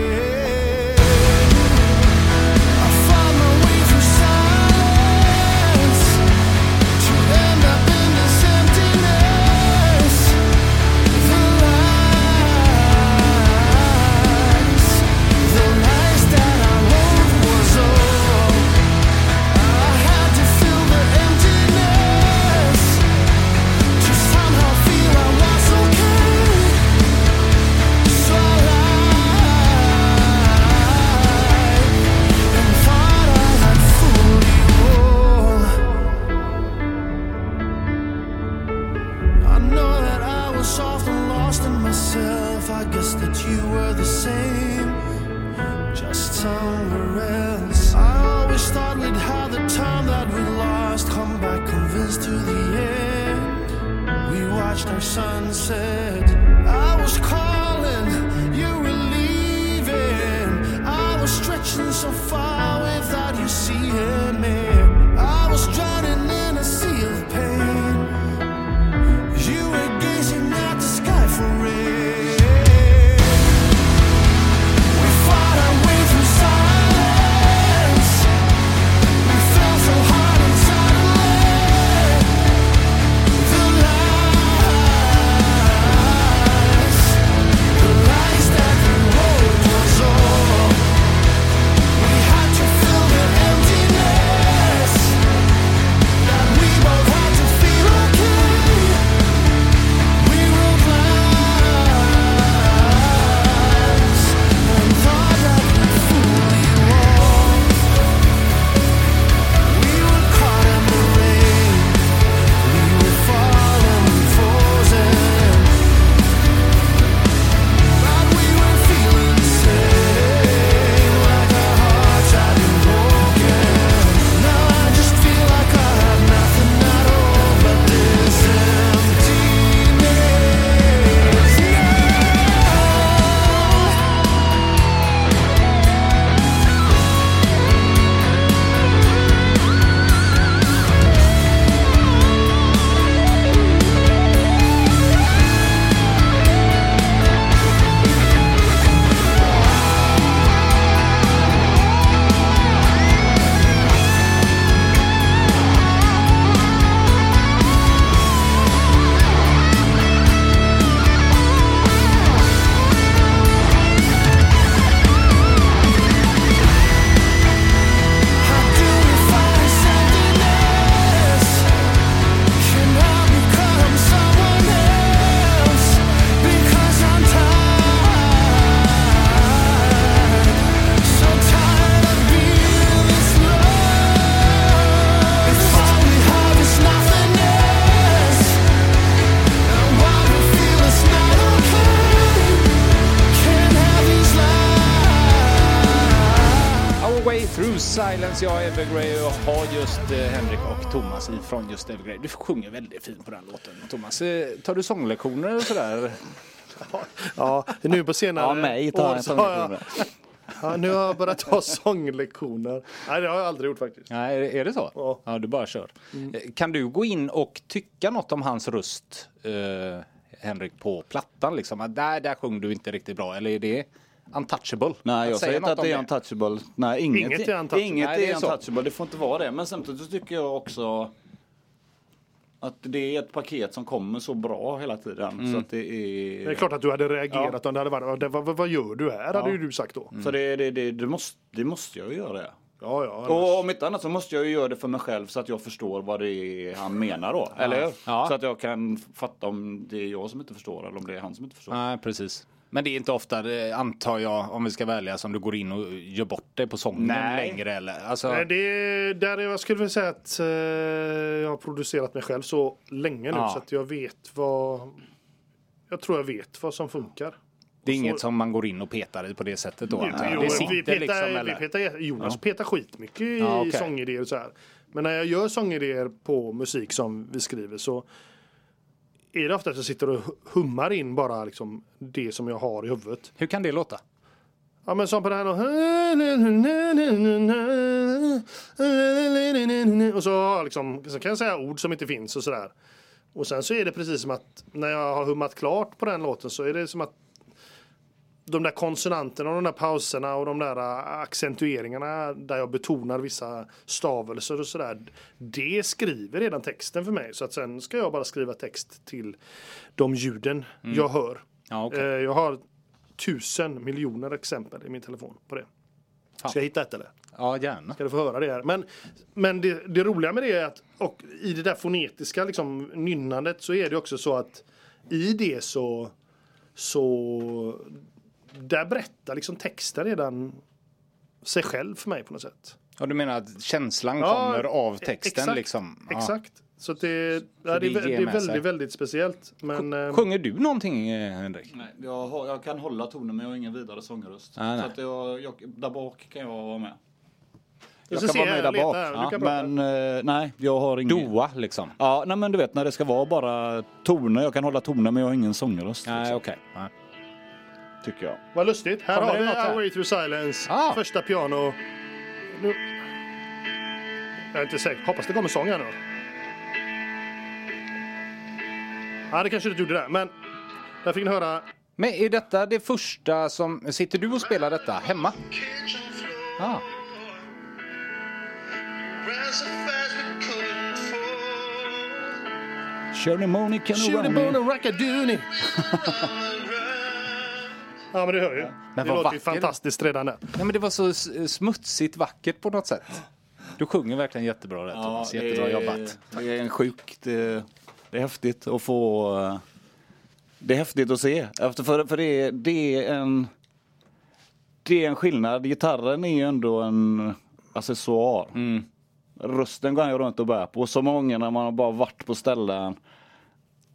To the end. We watched our sunset. I was calling, you were leaving. I was stretching so far without you seeing me. Evergrey. Du sjunger väldigt fint på den låten Thomas. Eh, tar du sånglektioner eller sådär? Ja, nu på senare Ja, mig tar år så har jag, ja, nu har jag börjat ta sånglektioner. Nej, det har jag aldrig gjort faktiskt. Nej, är- det så? Ja. Ja, du bara kör. Eh, Kan du gå in och tycka något om hans röst, eh, Henrik, på plattan? Liksom? Att där, där sjöng du inte riktigt bra, eller är det untouchable? Nej, jag säger inte att det är untouchable. Nej, inget, Inget är untouchable. Inget Nej, det är untouchable. Det får inte vara det. Men samtidigt tycker jag också att det är ett paket som kommer så bra hela tiden. Så att det är... Det är klart att du hade reagerat om det hade varit, "Det- vad, vad gör du här? hade ju du sagt då. Så det, det, det, det, måste, det måste jag ju göra. Ja, ja. Och om inte annat så måste jag ju göra det för mig själv så att jag förstår vad det är han menar då. Eller? Ja. Så att jag kan fatta om det är jag som inte förstår eller om det är han som inte förstår. Nej, precis. Men det är inte ofta, eh, antar jag, om vi ska välja, som du går in och gör bort det på sången Nej. längre eller? Alltså, Nej, det är, där är, jag skulle vilja säga att eh, jag har producerat mig själv så länge nu Ja. så att jag vet vad... Jag tror jag vet vad som funkar. det är så- inget som man går in och petar i på det sättet då? jag. Jo, det vi petar, liksom vi eller? petar, Jonas petar skitmycket i Ja, okej. sångidéer och så här. Men när jag gör sångidéer på musik som vi skriver så är det ofta att jag sitter och hummar in bara liksom det som jag har i huvudet. Hur kan det låta? Ja men som på det här. Och så, liksom, så kan jag säga ord som inte finns och sådär. Och sen så är det precis som att när jag har hummat klart på den låten så är det som att de där konsonanterna och de där pauserna och de där äh, accentueringarna där jag betonar vissa stavelser och sådär. Det skriver redan texten för mig. Så att sen ska jag bara skriva text till de ljuden jag hör. Ja, okej. Eh, Jag har tusen miljoner exempel i min telefon på det. Ska jag hitta ett eller? Ja, gärna. Ska du få höra det här. Men, men det, det roliga med det är att och i det där fonetiska liksom, nynnandet så är det också så att i det så, så där berättar liksom texten redan sig själv för mig på något sätt. Och du menar att känslan Ja, kommer av texten exakt, liksom? Ja. Exakt. Så att det, ja, det, det det är med sig. väldigt, väldigt speciellt. Men, eh, Sjunger du någonting eh, Henrik? Nej, jag, har, jag kan hålla tonen men jag har ingen vidare sångröst. Nej. Så att jag, jag, där bak kan jag vara med. Jag Jag ska kan vara med där bak. Ja, prata. men eh, nej, jag har ingen. Doa liksom? Ja, nej men du vet när det ska vara bara toner. Jag kan hålla toner men jag har ingen sångröst. Nej, liksom, okej. Nej. Tycker jag. Vad lustigt. Här Kommer har det vi något här? Our Way Through Silence. Ah. Första piano. Nu. Jag är inte säker. Hoppas det kommer sång här nu. Ja, det kanske du inte gjorde där. Men där fick ni höra. Men är detta det första som... Sitter du och spelar detta hemma? Ja. Shirley a bone and rackadoony. Ja, men det hör ju. Men det låter ju vacker. fantastiskt redan där. Nej, men det var så smutsigt vackert på något sätt. Du sjunger verkligen jättebra där Thomas. Jättebra det är- jobbat. Det är en sjukt, det, det är häftigt att få, eh, det är häftigt att se. Efter, för för det, är- det är en, det är en skillnad. Gitarren är ju ändå en accessoar. Rösten går han ju runt och bär på. Så många när man har bara varit på ställen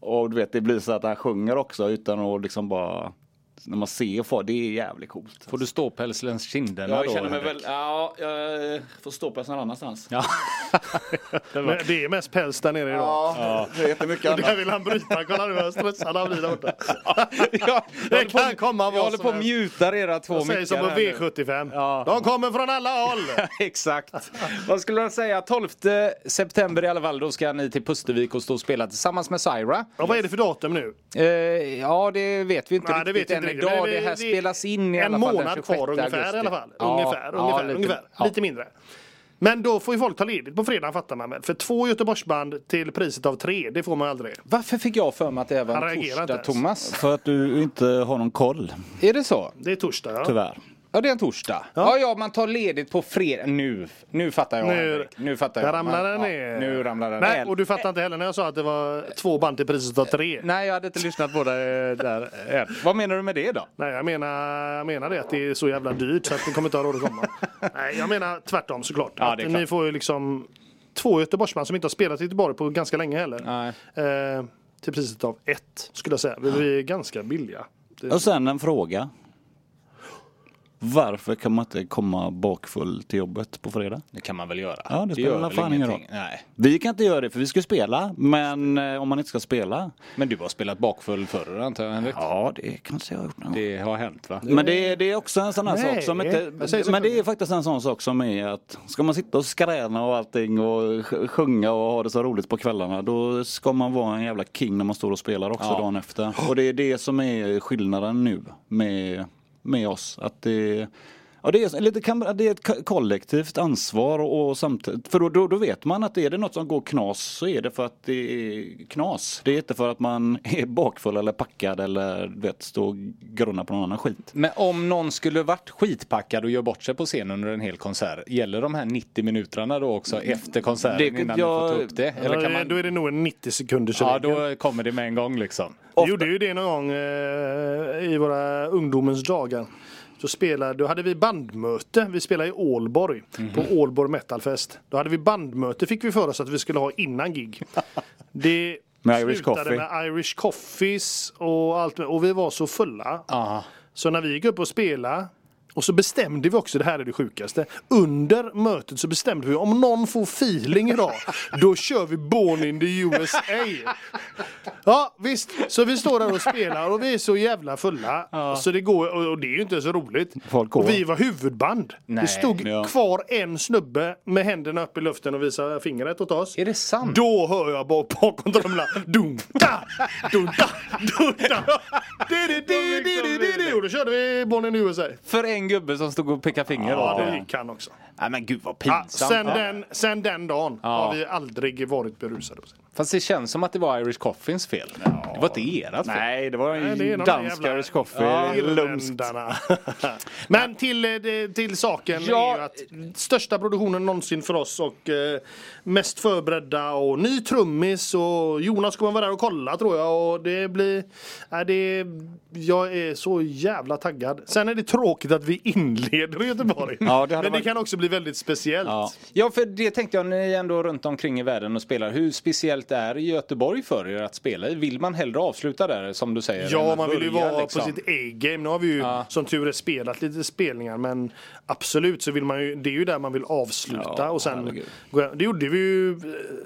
och du vet det blir så att han sjunger också utan att liksom bara när man ser folk, det är jävligt coolt. Får du ståpäls längs kinderna Jag då? känner mig Henrik? väl, ja, jag får stå på någon annannanstans. Ja. Men det är mest päls där nere idag. Ja, det är jättemycket Och där annat. vill han bryta. Kolla nu vad stressad han blir där borta. ja, Det kan komma Jag håller på att muta era två Jag säger som på mickar här nu. V75. Ja. De kommer från alla håll. Exakt. Vad skulle jag säga? 12 september i alla fall, då ska ni till Pustervik och stå och spela tillsammans med Syra. Ja, vad är det för datum nu? Eh, ja, det vet vi inte Nej, det riktigt vet vi än inte riktigt. idag. Men Det här spelas in i en alla fall den månad 26 kvar ungefär augusti. i alla fall. Ja, ungefär, ja, ungefär, lite, ungefär. ja. lite mindre. Men då får ju folk ta ledigt på fredagen fattar man väl. För två Göteborgsband till priset av tre, det får man aldrig. Varför fick jag för mig att det var en torsdag. Thomas? För att du inte har någon koll, Är det så? Det är torsdag ja. tyvärr. Ja, det är en torsdag. Ja, ja, man tar ledigt på fredag. Nu, nu fattar jag. Nu- Henrik. nu fattar Där jag. ramlar den Man- ner. Ja, nu ramlar den Nej, ner. och du fattar inte heller när jag sa att det var två band till priset av tre. Nej, jag hade inte lyssnat på det där än. Vad menar du med det då? Nej, jag menar, jag menar det att det är så jävla dyrt så att ni kommer inte ha råd att komma. Nej, jag menar tvärtom såklart. Ja, att det är ni klart. får ju liksom två Göteborgsband som inte har spelat i Göteborg på ganska länge heller. Nej. Eh, till priset av ett skulle jag säga. Vi är ganska billiga. Det, Och sen en fråga. Varför kan man inte komma bakfull till jobbet på fredag? Det kan man väl göra. Ja, det spelar väl väl fan ingen roll. Nej. Vi kan inte göra det för vi ska spela, men eh, om man inte ska spela. Men du har spelat bakfull förr antar jag Henrik? Ja, det kanske jag har gjort någon. Det har hänt va? Men det är, det är också en sån här Nej, sak som inte, Men det är faktiskt en sån sak som är att ska man sitta och skräna och allting och sj- sjunga och ha det så roligt på kvällarna då ska man vara en jävla king när man står och spelar också Ja. dagen efter. Och det är det som är skillnaden nu med, med oss. Att det, Ja, det, är lite, det är ett ko- kollektivt ansvar och, och samtidigt, för då, då, då vet man att är det något som går knas så är det för att det är knas. Det är inte för att man är bakfull eller packad eller du vet, stå och grunna på någon annan skit. Men om någon skulle varit skitpackad och gör bort sig på scen under en hel konsert, gäller de här 90 minuterna då också efter konserten Det- innan jag- du får ta upp det? Eller kan man... Då är det nog en 90 sekunders Ja, då kommer det med en gång liksom. Vi gjorde ju det någon gång eh, i våra ungdomens dagar. Så spelade, då hade vi bandmöte. Vi spelade i Ålborg på Ålborg Metalfest. Då hade vi bandmöte fick vi för oss att vi skulle ha innan gig. Det Med Irish slutade coffee. med Irish Coffees och allt. Och vi var så fulla. Ja. Så när vi gick upp och spelade Och så bestämde vi också, det här är det sjukaste. Under mötet så bestämde vi om någon får feeling idag, då kör vi Born in the USA. Ja visst, så vi står där och spelar och vi är så jävla fulla. Så det går, och- det är ju inte så roligt. Folk går. och vi var huvudband. Nej. Det stod Ja. kvar en snubbe med händerna upp i luften och visade fingret åt oss. Är det sant? Då hör jag bak bakom trumlan. Dunta, dunta, dunta. Och då körde vi Born in the USA. För en gubbe som stod och pekade finger Ja, åt det gick han också. Nej men gud vad Ja, pinsamt. sen, den, sen den dagen Ja. har vi aldrig varit berusade. Fast det känns som att det var Irish Coffins fel. Det var inte ert fel. Nej, det var Nej, det är en de dansk jävla- Irish coffee. Ja, lumskt. irländarna. Men till, eh, till saken Ja. är ju att största produktionen någonsin för oss och eh, mest förberedda och ny trummis och Jonas kommer vara där och kolla tror jag och det blir... Äh, det, jag är så jävla taggad. Sen är det tråkigt att vi inleder i Göteborg. Ja, det Men det varit- kan också bli väldigt speciellt. Ja. Ja, för det tänkte jag, ni är ändå runt omkring i världen och spelar. Hur speciellt är Göteborg för er att spela i? Vill man hellre avsluta där, som du säger? Ja, man vill ju vara liksom? på sitt A-game. Nu har vi ju Ja. som tur är spelat lite spelningar men absolut så vill man ju, det är ju där man vill avsluta Ja, och sen gå- Det gjorde vi ju eh,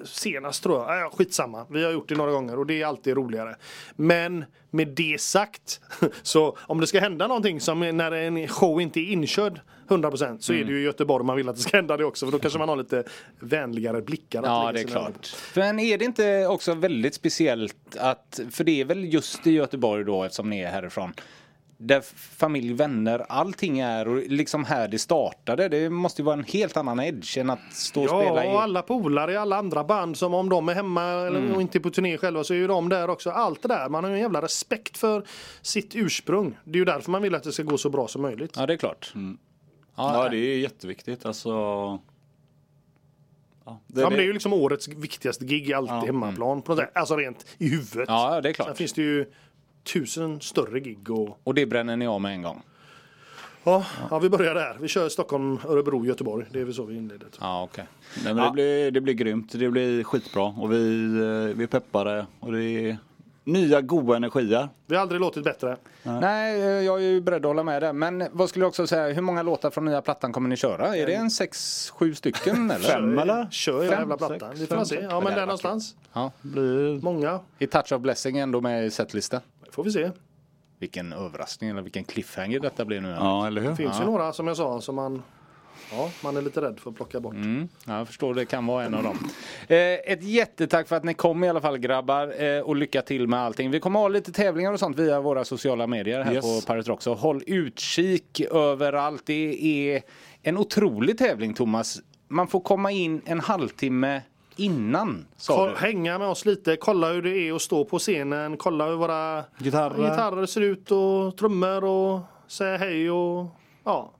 senast tror jag. Ja, skitsamma, vi har gjort det några gånger och det är alltid roligare. Men med det sagt, så om det ska hända någonting som är- när en show inte är inkörd 100% så Mm. är det ju i Göteborg man vill att det ska hända det också för då kanske man har lite vänligare blickar. att Ja, det är klart. Men är det inte också väldigt speciellt att, för det är väl just i Göteborg då eftersom ni är härifrån, där familj, vänner, allting är och liksom här det startade. Det måste ju vara en helt annan edge än att stå och spela Ja, i... och alla polare i alla andra band som om de är hemma eller Mm. och inte på turné själva så är ju de där också. Allt det där, man har ju en jävla respekt för sitt ursprung. Det är ju därför man vill att det ska gå så bra som möjligt. Ja, det är klart. Ja, det är jätteviktigt. Alltså... Ja, det, Ja, men det är ju liksom årets viktigaste gig, alltid Ja. hemmaplan. På något sätt. Alltså rent i huvudet. Ja, det är klart. Sen finns det ju tusen större gig och Och det bränner ni av med en gång? ja, ja, vi börjar där. Vi kör Stockholm, Örebro, Göteborg. Det är väl så vi inleder. Ja, okej. Nej, men det, blir, det blir grymt. Det blir skitbra. Och vi, eh, vi är peppade. Och det är nya goda energier. Vi har aldrig låtit bättre. Nej, jag är ju beredd att hålla med där. Men vad skulle jag också säga, hur många låtar från nya plattan kommer ni köra? Är det en sex, sju stycken eller? Fem eller? Kör hela Fem, jävla plattan. sex, Vi får fem, se. Ja, men det där någonstans. Ja. Blir... Många. Är Touch of Blessing ändå med i setlista? får vi se. Vilken överraskning eller vilken cliffhanger detta blir nu. Ja, eller hur? Det finns ju några som jag sa som man, ja, man är lite rädd för att plocka bort. Mm, ja, jag förstår, det kan vara en av dem. Eh, ett jättetack för att ni kom i alla fall grabbar eh, och lycka till med allting. Vi kommer ha lite tävlingar och sånt via våra sociala medier här Yes. på Pirate Rock. Så håll utkik överallt. Det är en otrolig tävling Thomas. Man får komma in en halvtimme innan sa Koll, du. hänga med oss lite, kolla hur det är att stå på scenen, kolla hur våra Gitarrer. gitarrer ser ut och trummor och säga hej och ja.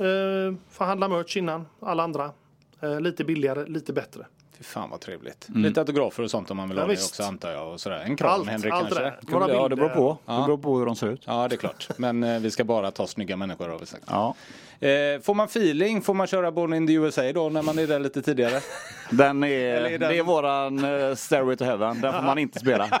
Eh, förhandla merch innan alla andra. Eh, lite billigare, lite bättre. Fy fan vad trevligt. Lite autografer och sånt om man vill Ja, ha det visst. också antar jag. Och sådär. En kram Allt, Henrik allt kanske? det. Några Ja, det beror på. Ja. Det beror på hur de ser ut. Ja, det är klart. Men eh, vi ska bara ta snygga människor har vi sagt. Ja. Eh, får man feeling får man köra Born in the USA då när man är där lite tidigare. Den är, är den- Det är våran uh, Stairway to Heaven. Den får man inte spela.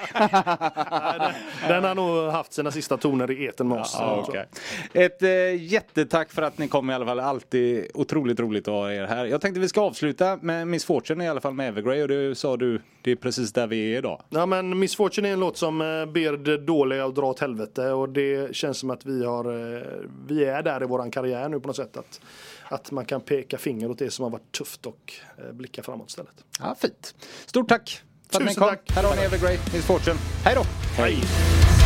Den har nog haft sina sista toner i eten med oss. Ja, okej. Ett eh, jättetack för att ni kom i alla fall. Alltid otroligt roligt att ha er här. Jag tänkte vi ska avsluta med Miss Fortune i alla fall med Evergrey och det sa du, det är precis där vi är idag. Ja men Miss Fortune är en låt som eh, ber det dåliga att dra åt helvete och det känns som att vi har Vi är där i våran karriär nu på något sätt att, att man kan peka finger åt det som har varit tufft och eh, blicka framåt istället. Ja, fint. Stort tack Tusen tack. Här har ni Evergrey, Miss Fortune. Hej då! Hej!